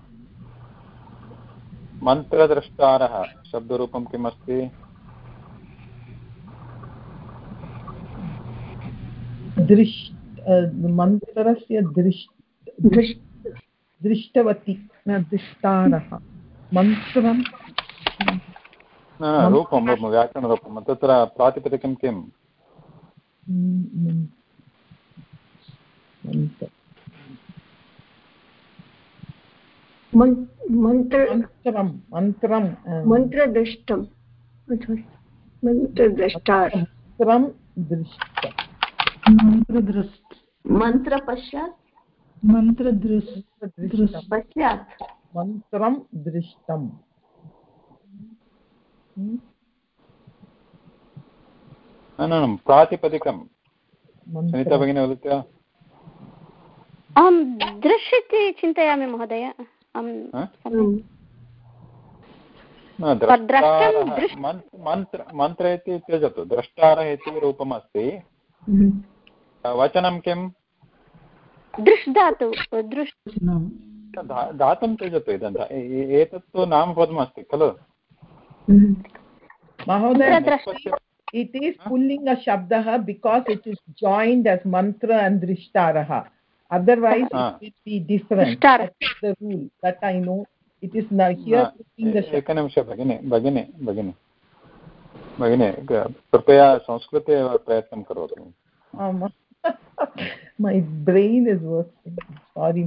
मन्त्रद्रष्टारः, शब्दरूपं किम् दृष् मन्त्रस्य दृष् दृष् दृष्टवती न दृष्टारः। मन्त्रं रूपं रूपं व्याकरणरूपं। तत्र प्रातिपदिकं किम्? मन्त्र मन्- मन्त्र मन्त्रं मन्त्रं अ, मन्त्रद्रष्टं मन्त्रद्रष्टार् मन्त्रं मन्त्रदृष्ट। मन्त्रपश्चात् पश्चात्? मन्त्रं दृष्टम्? न न न, प्रातिपदिकं। सुनीता भगिनी वदति। वा अहं दृश् इति चिन्तयामि महोदय मन्त्र मन्त्र मन्त्र इति त्यजतु। द्रष्टारः इति रूपमस्ति। वचनं किं दृष् धातु दृष् वचनं धा- धातुं त्यजतु इदं एतत् तु नामपदमस्ति खलु Mahoday, द्रष्टुं it is pullinga shabdah because it is joined as mantra and drishtaraha. Otherwise, Ah. it will be different. Drishtara. That is the rule that I know. It is now here न, pullinga ए- shabdah. एकनिमिष भगिनि भगिनि भगिनि भगिनि कृपया संस्कृते एव प्रयत्नं करोतु Um, my brain is working. Sorry,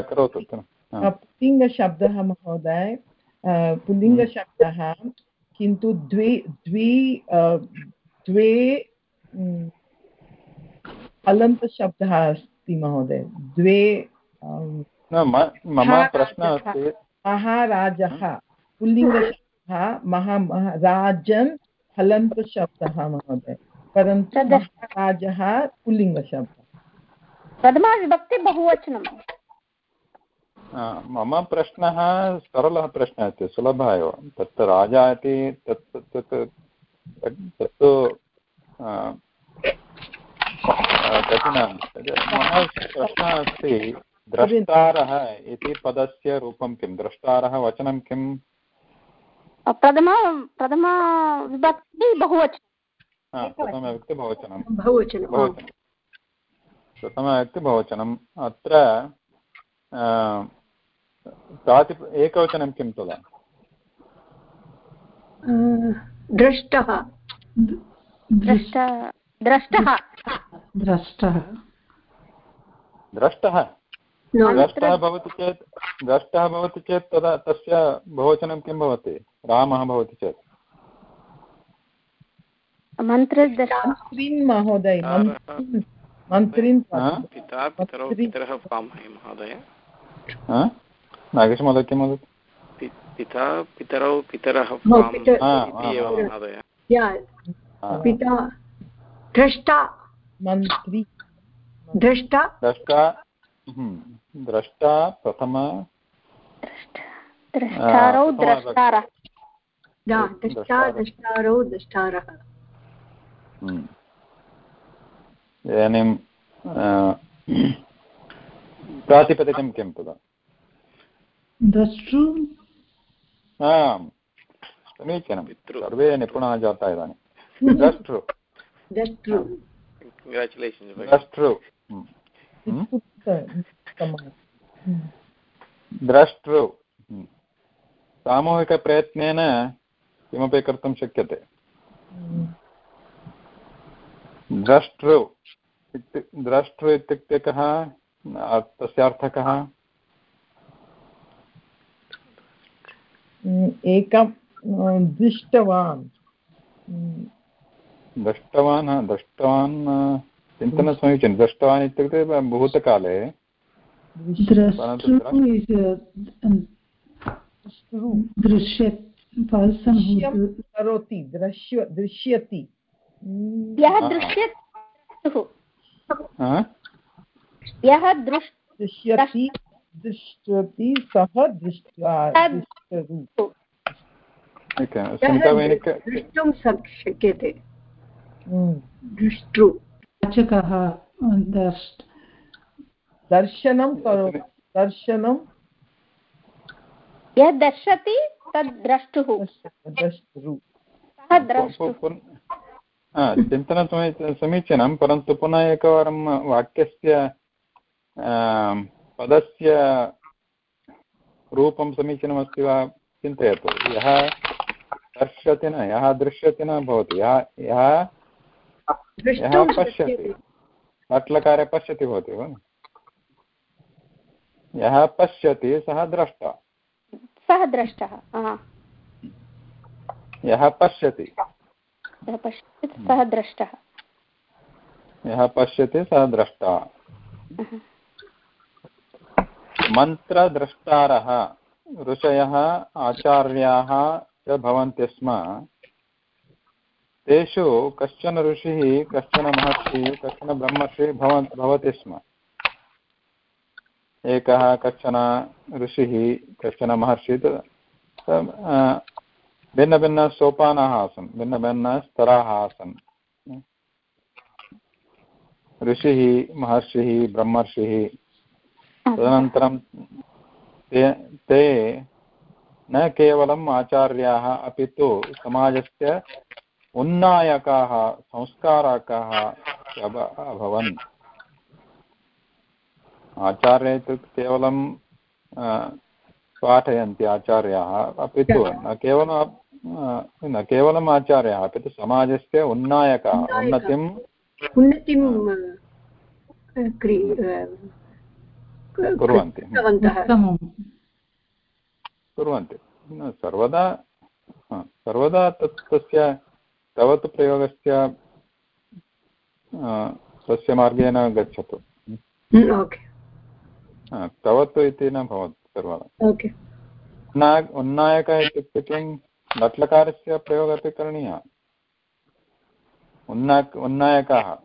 करोतु हा। Uh, पुल्लिङ्गशब्दः महोदय पुल्लिङ्गशब्दः किन्तु द्वे द्वि द्वे हलन्तशब्दः अस्ति महोदय द्वे मम। प्रश्नः अस्ति महाराजः पुल्लिङ्गशब्दः महा- राजन् हलन्तशब्दः महोदय परन्तु तद्- महाराजः पुल्लिङ्गशब्दः। प्रथमाविभक्ति बहुवचनं। हा, मम प्रश्नः सरलः प्रश्नः अस्ति सुलभः एव। तत् राजा इति तत् तत् तत् तत्तु मम प्रश्नः अस्ति द्रष्टारः इति पदस्य रूपं किं? द्रष्टारः वचनं किं प्रथमा प्रथमाविभक्ति बहुवचनं। प्रथमव्यक्ति बहुवचनं बहुवचनं बहुवचनं प्रथमव्यक्ति बहुवचनम् अत्र एकवचनं किं तदा द्रष्टः द्रष्टः द्रष्टः द्रष्टः द्रष्टः भवति चेत् द्रष्टः भवति चेत् तदा तस्य बहुवचनं किं भवति? रामः भवति चेत्। मन्त्रिन् महोदय मन्त्रिन् पिता पितरौ पितरः पामहे महोदय। हा? नागेशमहोदय किं वदति? पिता पितरौ पितरः महोदय। पिता द्रष्टा मन्त्री। द्रष्टा द्रष्टा हम्म, द्रष्टा प्रथम द्रष्टारौ द्रष्टारः द्रष्टा द्रष्टारौ द्रष्टारः हम्म। इदानीं आ, प्रातिपदिकं किं तदा द्रष्टुं आम् समीचीनं पितृ सर्वे निपुणाः जाताः इदानीं द्रष्टृ द्रष्टृ कङ्ग्राचुलेशन् द्रष्टृ हम्म। हम्म? उत्तमः द्रष्टृ हम्म। सामूहिकप्रयत्नेन किमपि कर्तुं शक्यते द्रष्टृ द्रष्टृ इत्युक्ते कः? तस्य अर्थः कः? एकं दृष्टवान्। दृष्टवान् दृष्टवान् चिन्तनं समीचीनं। दृष्टवान् इत्युक्ते भूतकाले। दृश्यति। यः। दृश्यते यः दृश्यति दृष्टति सः दृष्ट्वा द्रष्टुं शक्यते। दृष्टृ। वाचकः दर्शनं करोति दर्शनं यः दर्शति तद् द्रष्टुः। द्रष्टृ। चिन्तनं समी- समीचीनं परन्तु पुनः एकवारं वाक्यस्य पदस्य रूपं समीचीनमस्ति वा चिन्तयतु। यः दर्शति न यः दृश्यति न भवति यः यः यः पश्यति। लट्लकारे पश्यति भवति वा? यः पश्यति सः द्रष्टा सः द्रष्टः यः पश्यति। यः पश्यति सः द्रष्टः। यः पश्यति सः द्रष्टा। मन्त्रद्रष्टारः ऋषयः आचार्याः च भवन्ति स्म। तेषु कश्चन ऋषिः कश्चन महर्षिः कश्चन ब्रह्मर्षिः भवन् भवति स्म। एकः कश्चन ऋषिः कश्चन महर्षिः भिन्नभिन्नसोपानाः आसन् भिन्नभिन्नस्तराः आसन्। ऋषिः, महर्षिः, ब्रह्मर्षिः। तदनन्तरं ते ते न केवलम् आचार्याः, अपि तु समाजस्य उन्नायकाः, संस्कारकाः अभ- अभवन्। आचार्य इत्युक्ते केवलं पाठयन्ति आचार्याः, अपि तु न केवलं न केवलम् आचार्याः अपि तु समाजस्य उन्नायकाः। उन्नतिं उन्नतिं कुर्वन्ति। कुर्वन्ति। सर्वदा हा, सर्वदा तत् तस्य तवत् प्रयोगस्य अ, तस्य मार्गेण गच्छतु। हम्म, ओके। हा, तवत् इति न भवति सर्वदा। उन्नायकः इत्युक्ते किं लट्लकारस्य प्रयोगः अपि करणीयः। उन्ना उन्नायकाः।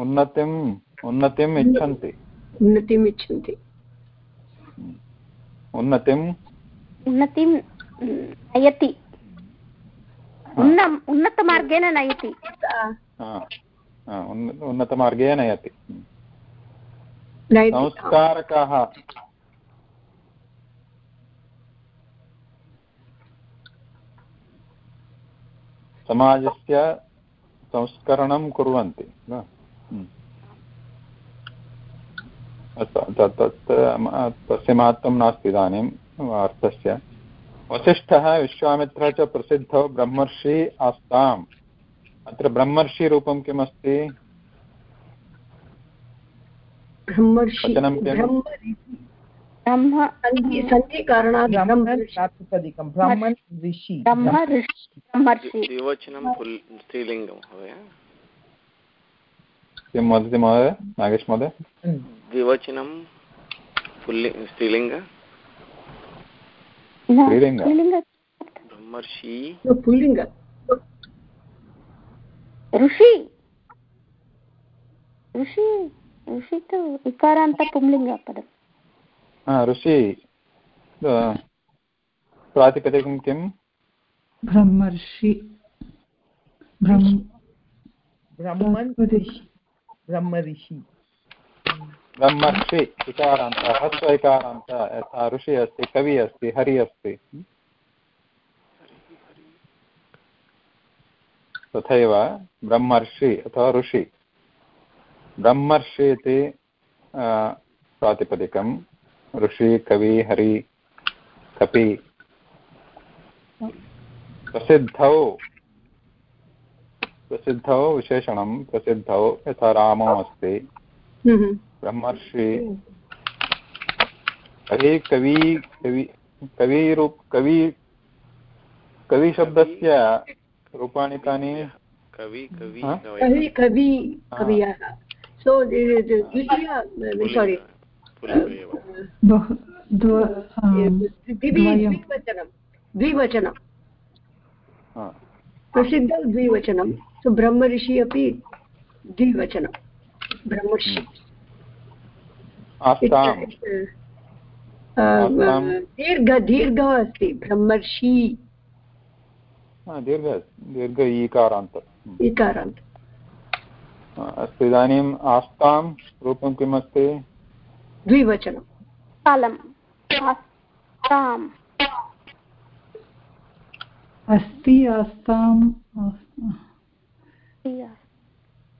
उन्नतिम् उन्नतिम् इच्छन्ति। उन्नतिम् इच्छन्ति। उन्नतिम्। उन्नतिं नयति। उन्नतमार्गेण नयति। हा, हा, उन्न- उन्नतमार्गे नयति। नयति। संस्कारकाः। समाजस्य संस्करणं कुर्वन्ति न? हम्म। तत् तस्य महत्त्वं नास्ति इदानीम् अर्थस्य वसिष्ठः विश्वामित्रः च प्रसिद्धौ ब्रह्मर्षि आस्ताम् अत्र ब्रह्मर्षिरूपं किमस्ति ब्रह्मर्षि वचनं किम्? ब्रह्म ब्रह्म सन्धि सन्धिकारणात् ब्रह्मन् ऋषि। ऋषि द्विवचनं किं वदति महोदय? नागेश महोदय? द्विवचनं पुल्लि स्त्रीलिङ्ग। स्त्रीलिङ्ग। ब्रह्मर्षि। पुल्लिङ्ग। ऋषि। ऋषि ऋषि तु इकारान्त पुंलिङ्गपदम्। ऋषि प्रातिपदिकं किं ब्रह्मर्षि ब्रह्म ब्रह्मन् ऋषि ब्रह्मऋषि ब्रह्मर्षि इकारान्त ह्रस्व इकारान्त यथा ऋषि अस्ति कवि अस्ति हरि अस्ति। तथैव ब्रह्मर्षि अथवा ऋषि। ब्रह्मर्षि इति प्रातिपदिकं ऋषि कवि हरि कपि। प्रसिद्धौ प्रसिद्धौ विशेषणं प्रसिद्धौ यथा रामो अस्ति। हम्म, ब्रह्मर्षि कवि कवि कवि कविरूप कवि कविशब्दस्य रूपाणि कानि कवि कवि कवि कवि. कवयः। सो द्वितीय द्विवचनं। द्विवचनं। प्रसिद्धं द्विवचनं। सो ब्रह्मऋषि अपि द्विवचनं। ब्रह्मर्षि। आस्ताम् दीर्घ दीर्घः अस्ति। ब्रह्मर्षि। दीर्घ दीर्घ ईकारान्त। इकारान्त हा, अस्तु इदानीम् आस्तां रूपं किम् अस्ति द्विवचनं आस्ताम्। अस्ति आस्ताम्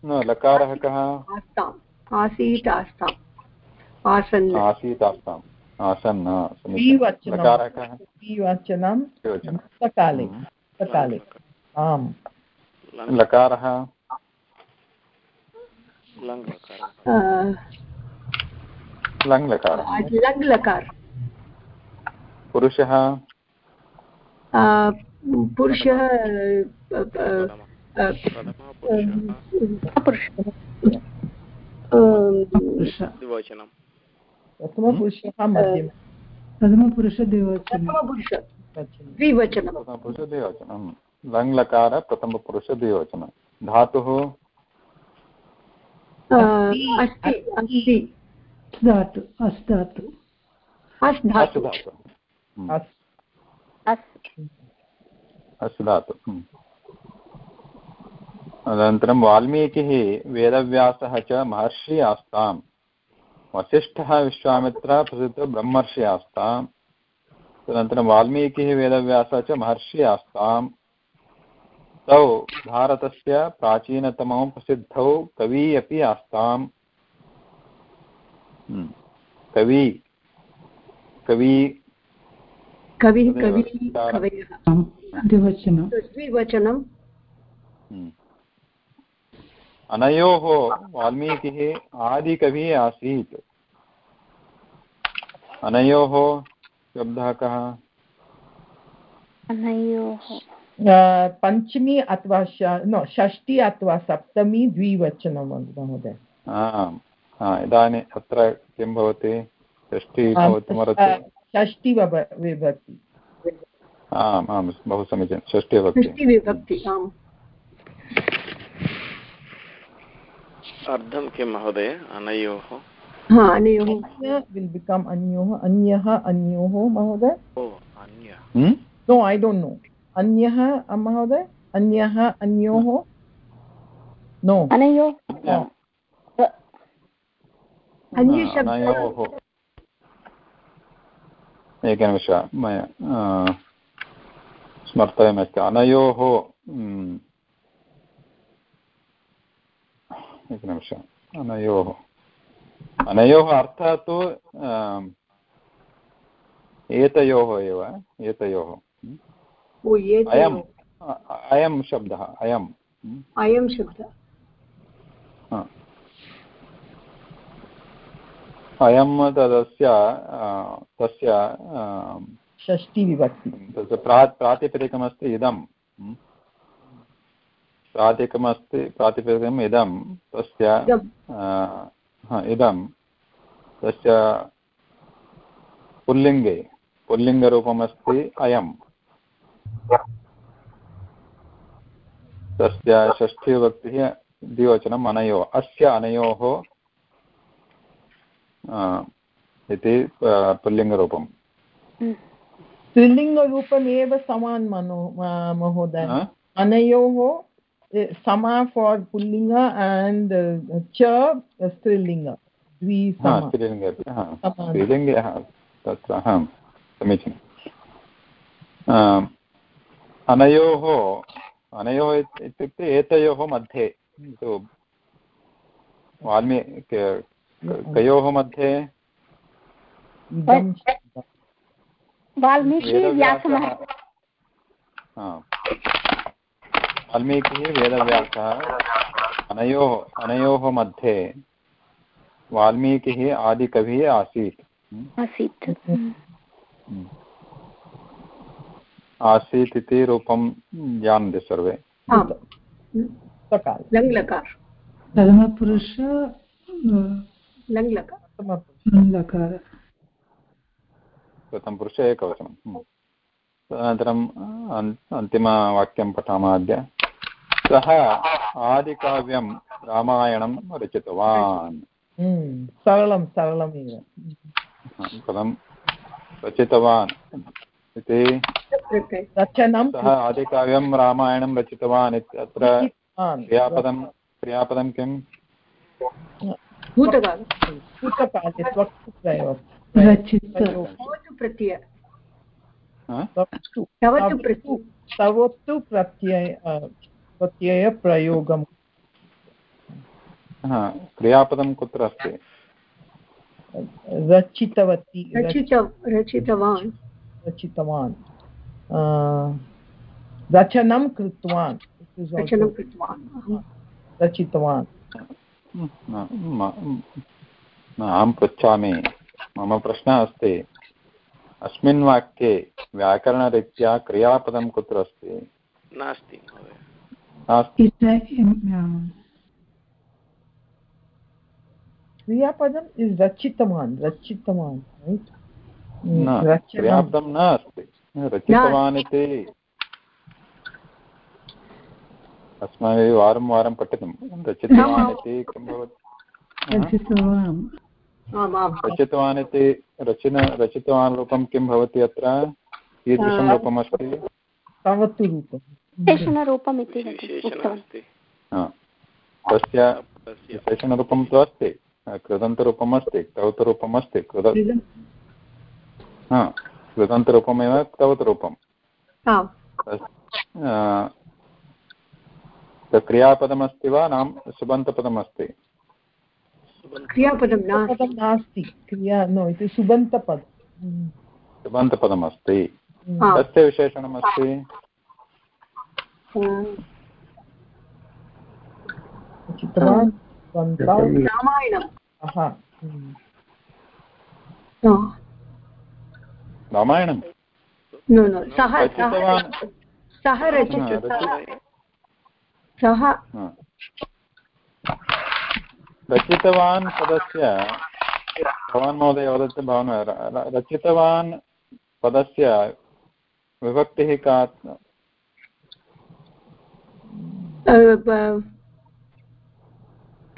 न लकारः कः? आस्ताम्। आसीत् आस्ताम्। आसन्। आसीत् आस्ताम्। आसन् लकारः कः? द्विवचनं द्विवचनं सकाले। सकाले। आम्। लकारः? लङ्लकारः लङ् लकारः लङ् लकार पुरुषः? पुरुषः प्रथमः पुरुषः पुरुष द्विवचनं। प्रथमपुरुषः प्रथमपुरुषद्विवचनं द्विवचनं। लङ् लकार प्रथमपुरुषद्विवचनं धातुः? अस्ति। अस्ति धातु अस् धातु अस्। धातु धातु हम्म, अस् अस् धातु। अनन्तरं वाल्मीकिः वेदव्यासः च महर्षि आस्ताम्। वसिष्ठः विश्वामित्रः प्रसिद्धो ब्रह्मर्षि आस्ताम्। तदनन्तरं वाल्मीकिः वेदव्यासः च महर्षि आस्ताम्। तौ भारतस्य प्राचीनतमौ प्रसिद्धौ कवी अपि आस्ताम्। कवी कवी। कविः कविः आम्, द्विवचनं। द्विवचनं। हम्म। अनयोः वाल्मीकिः आदिकविः आसीत्। अनयोः शब्दः कः? अनयोः। पञ्चमी अथवा षष्टि अथवा सप्तमी द्विवचनं महोदय। आम्। हा, इदानीम् अत्र किं भवति? षष्टिः भवितुमर्हति षष्टि विभक्ति। आम् आम् बहु समीचीनं। षष्टिः षष्टिविभक्ति अर्धं किं महोदय? अनयोः? हा अनयोः अन्य विल् बिकम् अन्योः अन्यः अन्योः महोदय। ओ अन्य। हम्म? नो ऐ डोण्ट् नो अन्यः अ, महोदय? अन्यः अन्योः नो अनयोः अन्य- अन्यशब्दः अनयोः एकनिमिषः मया स्मर्तव्यमस्ति अनयोः एकनिमिषम् अनयोः अनयोः अर्थः तु एतयोः एव एतयोः अयम् अयं शब्दः अयं हम्म, अयं शब्दः। अयं तदस्य तस्य आम्, षष्टि विभक्ति तस्य प्रा प्रातिपदिकमस्ति इदं। प्रातिकमस्ति प्रातिपदिकम् इदं। तस्य इदं। तस्य पुल्लिङ्गे पुल्लिङ्गरूपमस्ति अयं। तस्य षष्ठीविभक्तिः द्विवचनम् अनयोः। अस्य अनयोः इति आ, पुल्लिङ्गरूपम् स्त्रीलिङ्गरूपमेव समान् मनो महोदय अनयोः समा फार् पुल्लिङ्ग अण्ड् च स्त्रीलिङ्ग हा स्त्रीलिङ्गे अपि स्त्रीलिङ्गे तत्र समीचीनम् अनयोः अनयोः इत्युक्ते एतयोः मध्ये तु वाल्मी क- क- कयोः मध्ये? वाल्मीकि वेदव्यासः अनयोः अनयोः मध्ये वाल्मीकिः आदिकविः आसीत्। आसीत्। हम्म। आसीत् इति रूपं जानन्ति सर्वे। लङ्लकार प्रथमपुरुष लङ्लकार। लकार प्रथमपुरुष एकवचनं। हम्म। तदनन्तरम् अन्- अन्तिमवाक्यं पठामः अद्य। सः आदिकाव्यं रामायणं रचितवान्। हम्म, सरलं सरलमेव कथं? रचितवान्। इति। रचनं सः आदिकाव्यं रामायणं रचितवान् इत्यत्र कृतवान्। क्रियापदं क्रियापदं किम्? भूतकाल। भूतकाले त्वक्तुप्रयोग रचित भवतु प्रत्यय। हा? तवतु तवतु प्रत्यय। तवतु प्रत्यय प्रत्ययप्रयोगं क्रियापदं कुत्र अस्ति? रचितवती रचित रचितवान्। रचितवान्। रचनं कृतवान्। रचितवान्। अहं पृच्छामि। मम प्रश्नः अस्ति अस्मिन् वाक्ये व्याकरणरीत्या क्रियापदं कुत्र अस्ति? नास्ति महोदय। क्रियापदम् इस् रचितवान् रचितवान् न क्रियापदं न अस्ति रचितवान् इति अस्माभिः वारं वारं पठितं। रचितवान् इति किं भवति? हा? रचितवान्। इति रचन रचितवान् रूपं किं भवति अत्र? कीदृशं रूपमस्ति? तवतु रूपं इति अस्ति तस्य विशेषणरूपं तु अस्ति। कृदन्तरूपम् अस्ति क्तौतरूपम् अस्ति कृद हा। कृदन्तरूपमेव तत् क्रियापदमस्ति वा नाम सुबन्तपदमस्ति? क्रियापदं नास्ति। क्रिया नो इति सुबन्तपद। हम्म, सुबन्तपदमस्ति। हम्म। तस्य विशेषणमस्ति? हम्म। रामायणं सः सः रचितवान्। सः रचित रचि- सः हा। रचितवान् पदस्य भवान् महोदय वदति भवान् रचितवान् पदस्य विभक्तिः का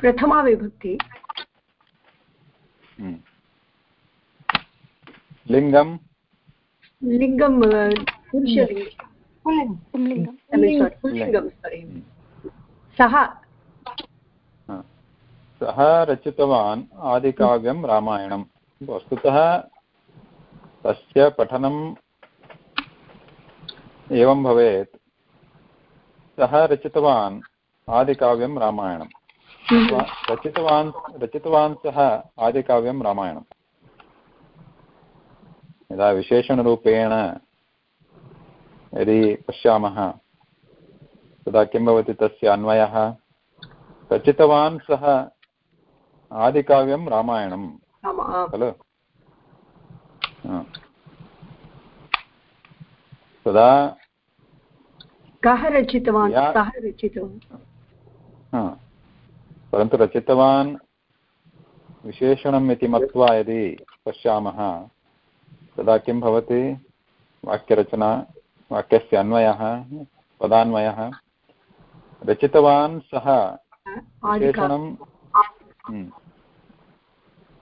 प्रथमा विभक्ति। लिङ्गं लिङ्गं पुरुषलिङ्गं पुल्लिङ्गं sorry. सः। सः रचितवान् आदिकाव्यं रामायणं। वस्तुतः तस्य पठनम् एवं भवेत्। सः रचितवान् आदिकाव्यं रामायणं रचितवान् रचितवान् सः आदिकाव्यं रामायणं यदा विशेषणरूपेण यदि पश्यामः तदा किं भवति तस्य अन्वयः? रचितवान् सः आदिकाव्यं रामायणं खलु? तदा कः रचितवान्? सः रचितवान्? परन्तु रचितवान् विशेषणम् इति मत्वा यदि पश्यामः तदा किं भवति? वाक्यरचना वाक्यस्य अन्वयः पदान्वयः? रचितवान् सः। विशेषणं हम्म।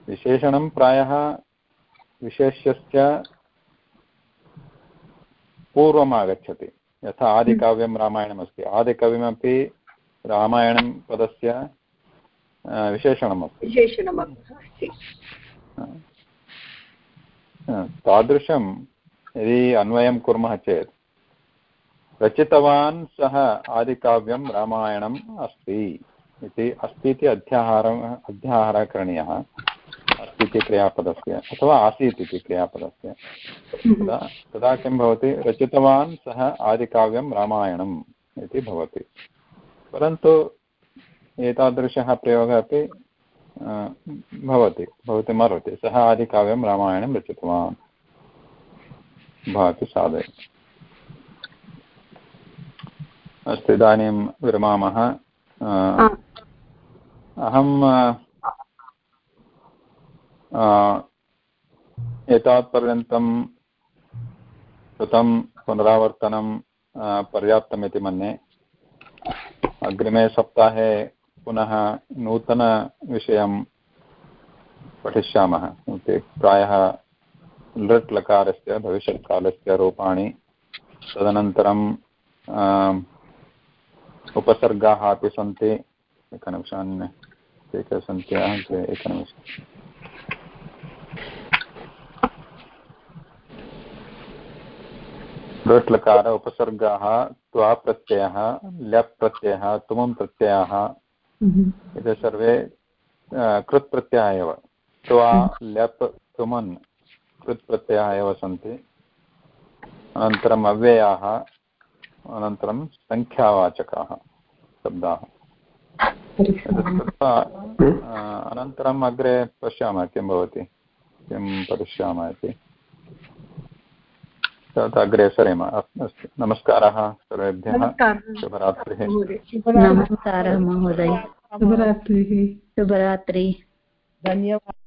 विशेषणं प्रायः विशेष्यस्य पूर्वम् आगच्छति यथा आदिकाव्यं रामायणमस्ति। आदिकव्यमपि रामायणं पदस्य विशेषणमस्ति। तादृशं यदि अन्वयं कुर्मः चेत् रचितवान् सः आदिकाव्यं रामायणम् अस्ति इति अस्ति इति अध्याहारः अध्याहारः करणीयः अस्ति इति क्रियापदस्य, अथवा आसीत् इति क्रियापदस्य। तदा तदा किं भवति? रचितवान् सः आदिकाव्यं रामायणम् इति भवति। परन्तु एतादृशः प्रयोगः अपि भवति भवितुमर्हति सः आदिकाव्यं रामायणं रचितवान्। भवति साधयति। अस्तु इदानीं विरमामः। अहं एतावत्पर्यन्तं कृतं पुनरावर्तनं अ, पर्याप्तमिति मन्ये। अग्रिमे सप्ताहे पुनः नूतनविषयं पठिष्यामः। इति प्रायः लृट् लकारस्य भविष्यत्कालस्य रूपाणि। तदनन्तरं उपसर्गाः अपि सन्ति एकनिमिषान् के सन्ति एकनिमिषम्। लट् लकार उपसर्गाः त्वा प्रत्ययः ल्यप् प्रत्ययः तुमुं प्रत्ययाः। एते सर्वे कृत् प्रत्ययः एव। त्वा ल्यप् तुमन् कृत् प्रत्ययाः एव सन्ति। अनन्तरम् अव्ययाः। अनन्तरं सङ्ख्यावाचकाः शब्दाः। अनन्तरम् अग्रे पश्यामः किं भवति? किं पठिष्यामः इति। तत् अग्रे सरेम। अस्तु। नमस्कारः सर्वेभ्यः। शुभरात्रिः। नमस्कारः महोदय। शुभरात्रिः। शुभरात्रि। धन्यवादः।